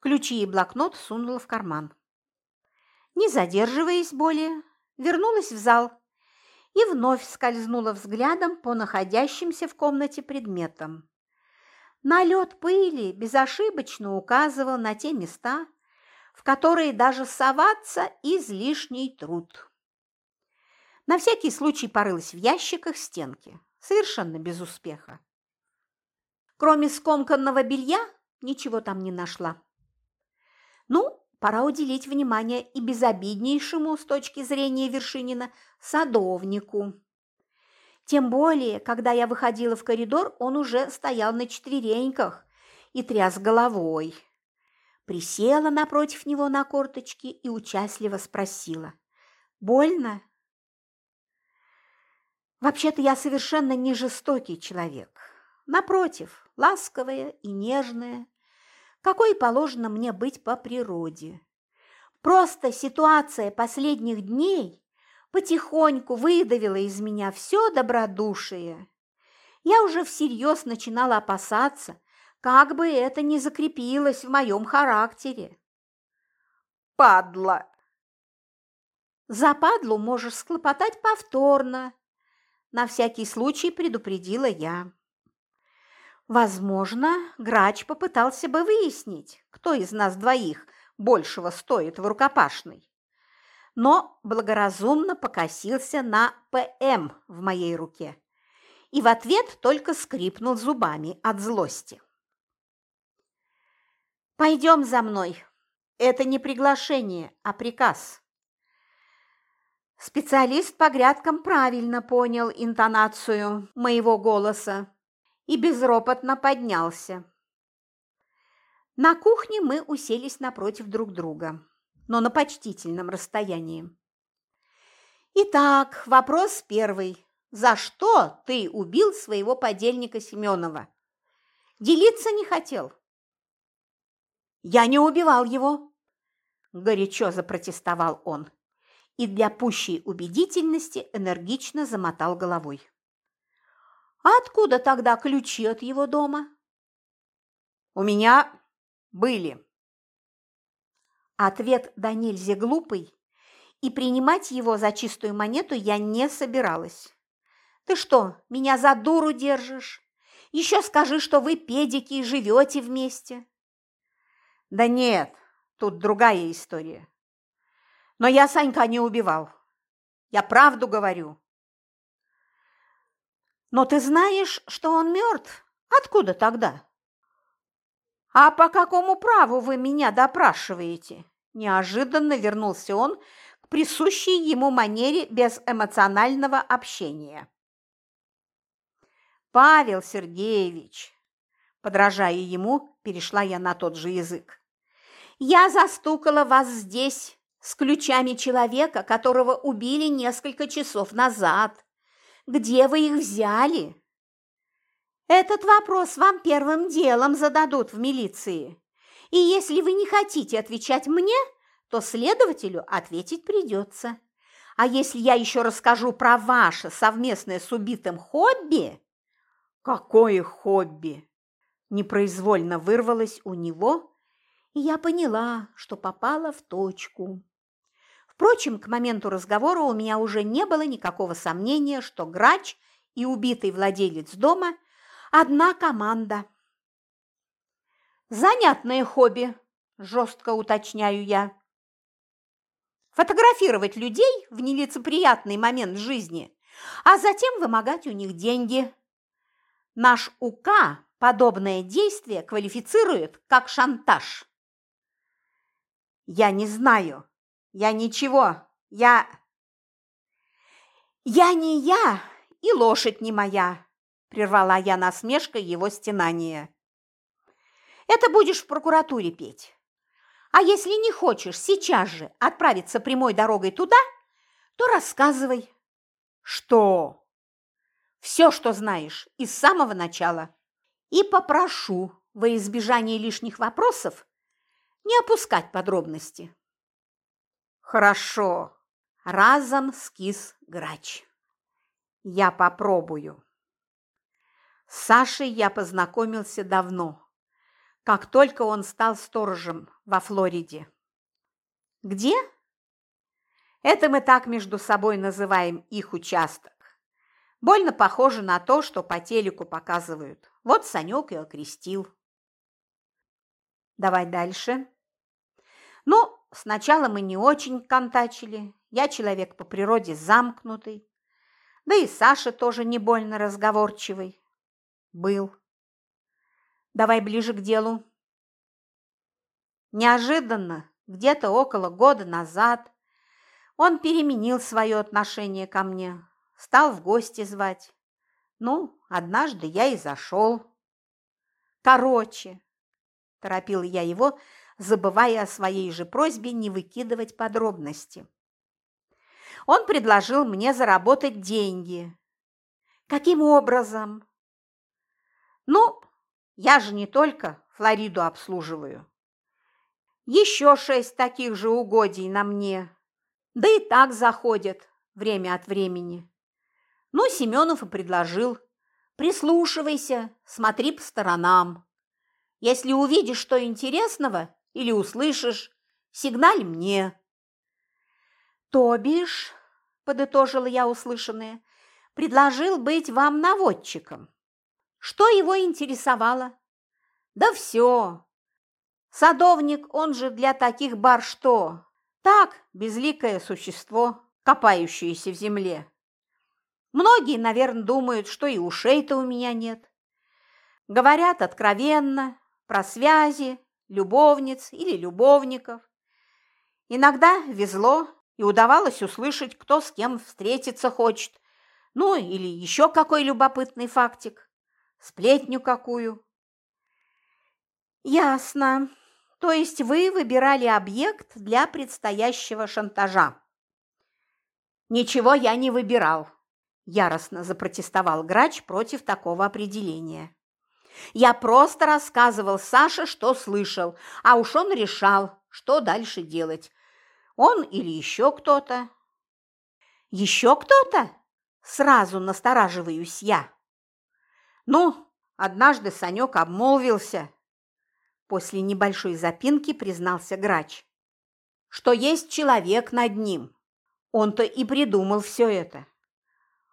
ключи и блокнот сунула в карман. Не задерживаясь более, вернулась в зал и вновь скользнула взглядом по находящимся в комнате предметам. Налет пыли безошибочно указывал на те места, в которые даже соваться излишний труд. На всякий случай порылась в ящиках стенки совершенно без успеха. Кроме скомканного белья, ничего там не нашла. Ну, пора уделить внимание и безобиднейшему с точки зрения Вершинина садовнику. Тем более, когда я выходила в коридор, он уже стоял на четвереньках и тряс головой. Присела напротив него на корточки и участливо спросила. «Больно?» Вообще-то я совершенно не жестокий человек. Напротив, ласковая и нежная, какой положено мне быть по природе. Просто ситуация последних дней потихоньку выдавила из меня все добродушие. Я уже всерьез начинала опасаться, как бы это ни закрепилось в моем характере. Падла! За падлу можешь склопотать повторно, на всякий случай предупредила я. Возможно, грач попытался бы выяснить, кто из нас двоих большего стоит в рукопашной, но благоразумно покосился на ПМ в моей руке и в ответ только скрипнул зубами от злости. «Пойдем за мной. Это не приглашение, а приказ». Специалист по грядкам правильно понял интонацию моего голоса и безропотно поднялся. На кухне мы уселись напротив друг друга, но на почтительном расстоянии. Итак, вопрос первый. За что ты убил своего подельника Семенова? Делиться не хотел. Я не убивал его, горячо запротестовал он и для пущей убедительности энергично замотал головой. А откуда тогда ключи от его дома? У меня были. Ответ да нельзя глупый, и принимать его за чистую монету я не собиралась. Ты что, меня за дуру держишь? Еще скажи, что вы педики и живете вместе. Да нет, тут другая история. Но я Санька не убивал. Я правду говорю. Но ты знаешь, что он мертв? Откуда тогда? А по какому праву вы меня допрашиваете? Неожиданно вернулся он к присущей ему манере безэмоционального общения. Павел Сергеевич, подражая ему, перешла я на тот же язык. Я застукала вас здесь с ключами человека, которого убили несколько часов назад. Где вы их взяли? Этот вопрос вам первым делом зададут в милиции. И если вы не хотите отвечать мне, то следователю ответить придется. А если я еще расскажу про ваше совместное с убитым хобби, Какое хобби? Непроизвольно вырвалось у него, и я поняла, что попала в точку. Впрочем, к моменту разговора у меня уже не было никакого сомнения, что грач и убитый владелец дома – одна команда. «Занятное хобби», – жестко уточняю я. «Фотографировать людей в нелицеприятный момент жизни, а затем вымогать у них деньги». Наш УК подобное действие квалифицирует как шантаж. Я не знаю. Я ничего. Я... Я не я, и лошадь не моя, прервала я насмешкой его стенание. Это будешь в прокуратуре петь. А если не хочешь сейчас же отправиться прямой дорогой туда, то рассказывай. Что? все, что знаешь, и с самого начала. И попрошу во избежание лишних вопросов не опускать подробности. Хорошо, разом скис грач. Я попробую. С Сашей я познакомился давно, как только он стал сторожем во Флориде. Где? Это мы так между собой называем их участок. Больно похоже на то, что по телеку показывают. Вот Санек и окрестил. Давай дальше. Ну, сначала мы не очень контачили. Я человек по природе замкнутый. Да и Саша тоже не больно разговорчивый. Был. Давай ближе к делу. Неожиданно, где-то около года назад, он переменил свое отношение ко мне, стал в гости звать. Ну, однажды я и зашел. Короче, торопил я его, забывая о своей же просьбе не выкидывать подробности. Он предложил мне заработать деньги. Каким образом? Ну, я же не только Флориду обслуживаю. Еще шесть таких же угодий на мне. Да и так заходят время от времени. Ну, Семенов и предложил. Прислушивайся, смотри по сторонам. Если увидишь что интересного или услышишь, сигналь мне. То бишь, подытожила я услышанное, предложил быть вам наводчиком. Что его интересовало? Да все. Садовник, он же для таких бар что? Так, безликое существо, копающееся в земле. Многие, наверное, думают, что и ушей-то у меня нет. Говорят откровенно, про связи, любовниц или любовников. Иногда везло и удавалось услышать, кто с кем встретиться хочет. Ну, или еще какой любопытный фактик, сплетню какую. Ясно. То есть вы выбирали объект для предстоящего шантажа? Ничего я не выбирал, яростно запротестовал Грач против такого определения. Я просто рассказывал Саше, что слышал, а уж он решал, что дальше делать. Он или еще кто-то. Еще кто-то? Сразу настораживаюсь я. Ну, однажды Санек обмолвился, После небольшой запинки признался грач. Что есть человек над ним. Он-то и придумал все это.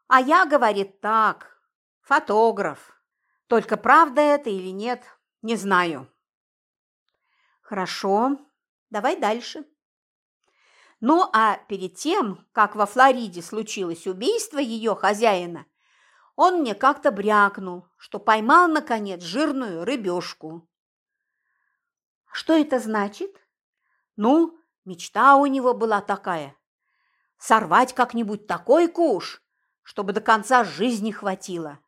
А я, говорит, так, фотограф. Только правда это или нет, не знаю. Хорошо, давай дальше. Ну, а перед тем, как во Флориде случилось убийство ее хозяина, он мне как-то брякнул, что поймал, наконец, жирную рыбешку. Что это значит? Ну, мечта у него была такая. Сорвать как-нибудь такой куш, чтобы до конца жизни хватило.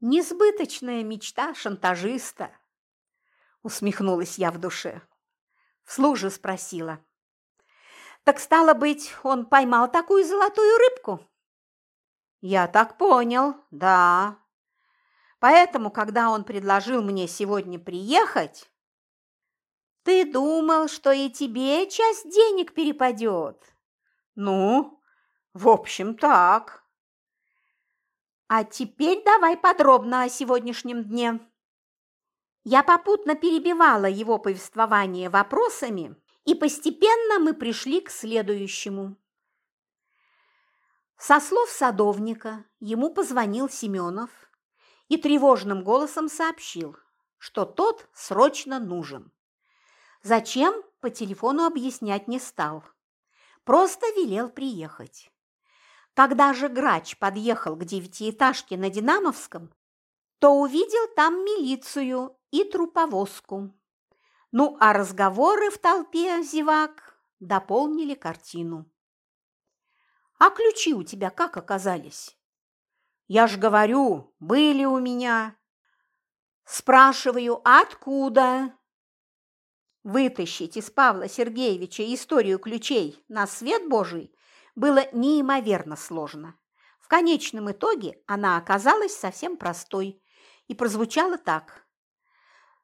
Несбыточная мечта шантажиста, усмехнулась я в душе. Вслух же спросила. Так стало быть, он поймал такую золотую рыбку? Я так понял, да. Поэтому, когда он предложил мне сегодня приехать, ты думал, что и тебе часть денег перепадет? Ну, в общем, так. А теперь давай подробно о сегодняшнем дне. Я попутно перебивала его повествование вопросами, и постепенно мы пришли к следующему. Со слов садовника ему позвонил Семенов и тревожным голосом сообщил, что тот срочно нужен. Зачем, по телефону объяснять не стал. Просто велел приехать. Когда же грач подъехал к девятиэтажке на Динамовском, то увидел там милицию и труповозку. Ну, а разговоры в толпе зевак дополнили картину. «А ключи у тебя как оказались?» «Я ж говорю, были у меня». «Спрашиваю, откуда?» Вытащить из Павла Сергеевича историю ключей на свет Божий было неимоверно сложно. В конечном итоге она оказалась совсем простой и прозвучала так.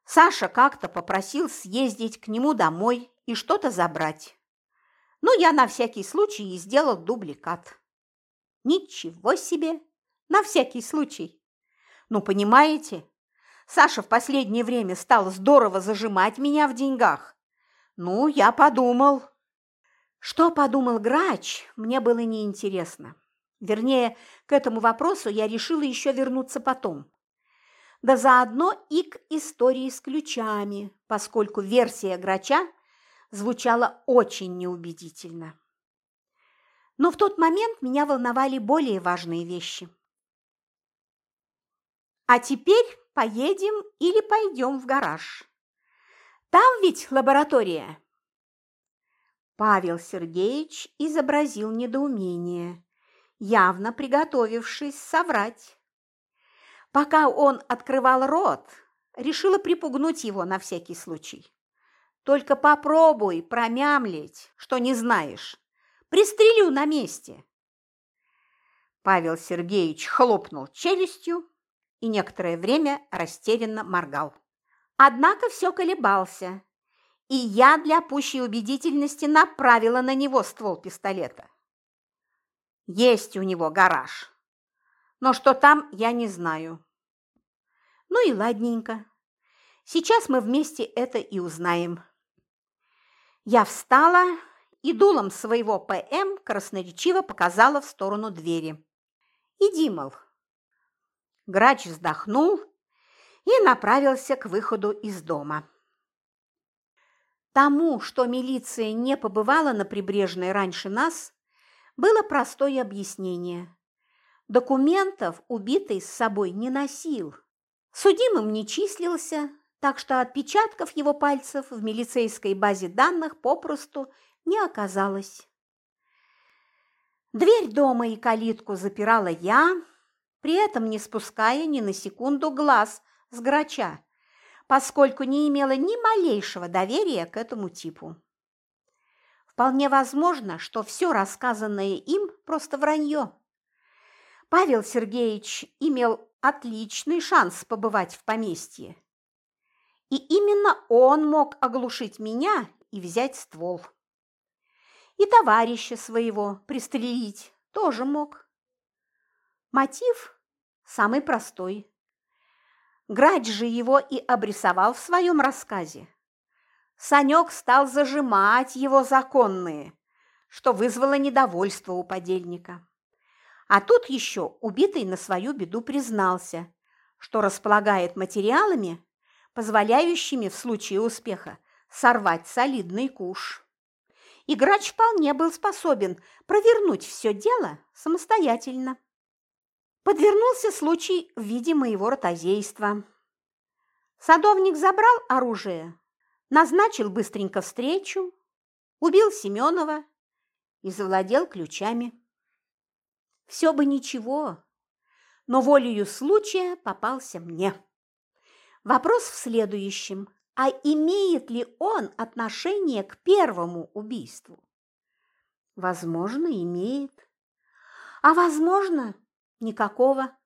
Саша как-то попросил съездить к нему домой и что-то забрать. Ну, я на всякий случай и сделал дубликат. Ничего себе! На всякий случай. Ну, понимаете, Саша в последнее время стал здорово зажимать меня в деньгах. Ну, я подумал. Что подумал Грач, мне было неинтересно. Вернее, к этому вопросу я решила еще вернуться потом. Да заодно и к истории с ключами, поскольку версия Грача звучала очень неубедительно. Но в тот момент меня волновали более важные вещи. А теперь поедем или пойдем в гараж. Там ведь лаборатория. Павел Сергеевич изобразил недоумение, явно приготовившись соврать. Пока он открывал рот, решила припугнуть его на всякий случай. Только попробуй промямлить, что не знаешь. Пристрелю на месте. Павел Сергеевич хлопнул челюстью, и некоторое время растерянно моргал. Однако все колебался, и я для пущей убедительности направила на него ствол пистолета. Есть у него гараж, но что там, я не знаю. Ну и ладненько. Сейчас мы вместе это и узнаем. Я встала и дулом своего ПМ красноречиво показала в сторону двери. «Иди, мол, Грач вздохнул и направился к выходу из дома. Тому, что милиция не побывала на Прибрежной раньше нас, было простое объяснение. Документов убитый с собой не носил. Судимым не числился, так что отпечатков его пальцев в милицейской базе данных попросту не оказалось. Дверь дома и калитку запирала я, при этом не спуская ни на секунду глаз с грача, поскольку не имела ни малейшего доверия к этому типу. Вполне возможно, что все рассказанное им просто вранье. Павел Сергеевич имел отличный шанс побывать в поместье. И именно он мог оглушить меня и взять ствол. И товарища своего пристрелить тоже мог. Мотив самый простой. Грач же его и обрисовал в своем рассказе. Санек стал зажимать его законные, что вызвало недовольство у подельника. А тут еще убитый на свою беду признался, что располагает материалами, позволяющими в случае успеха сорвать солидный куш. И грач вполне был способен провернуть все дело самостоятельно. Подвернулся случай в виде моего ротозейства. Садовник забрал оружие, назначил быстренько встречу, убил Семенова и завладел ключами. Все бы ничего, но волею случая попался мне. Вопрос в следующем. А имеет ли он отношение к первому убийству? Возможно, имеет. А возможно, никакого.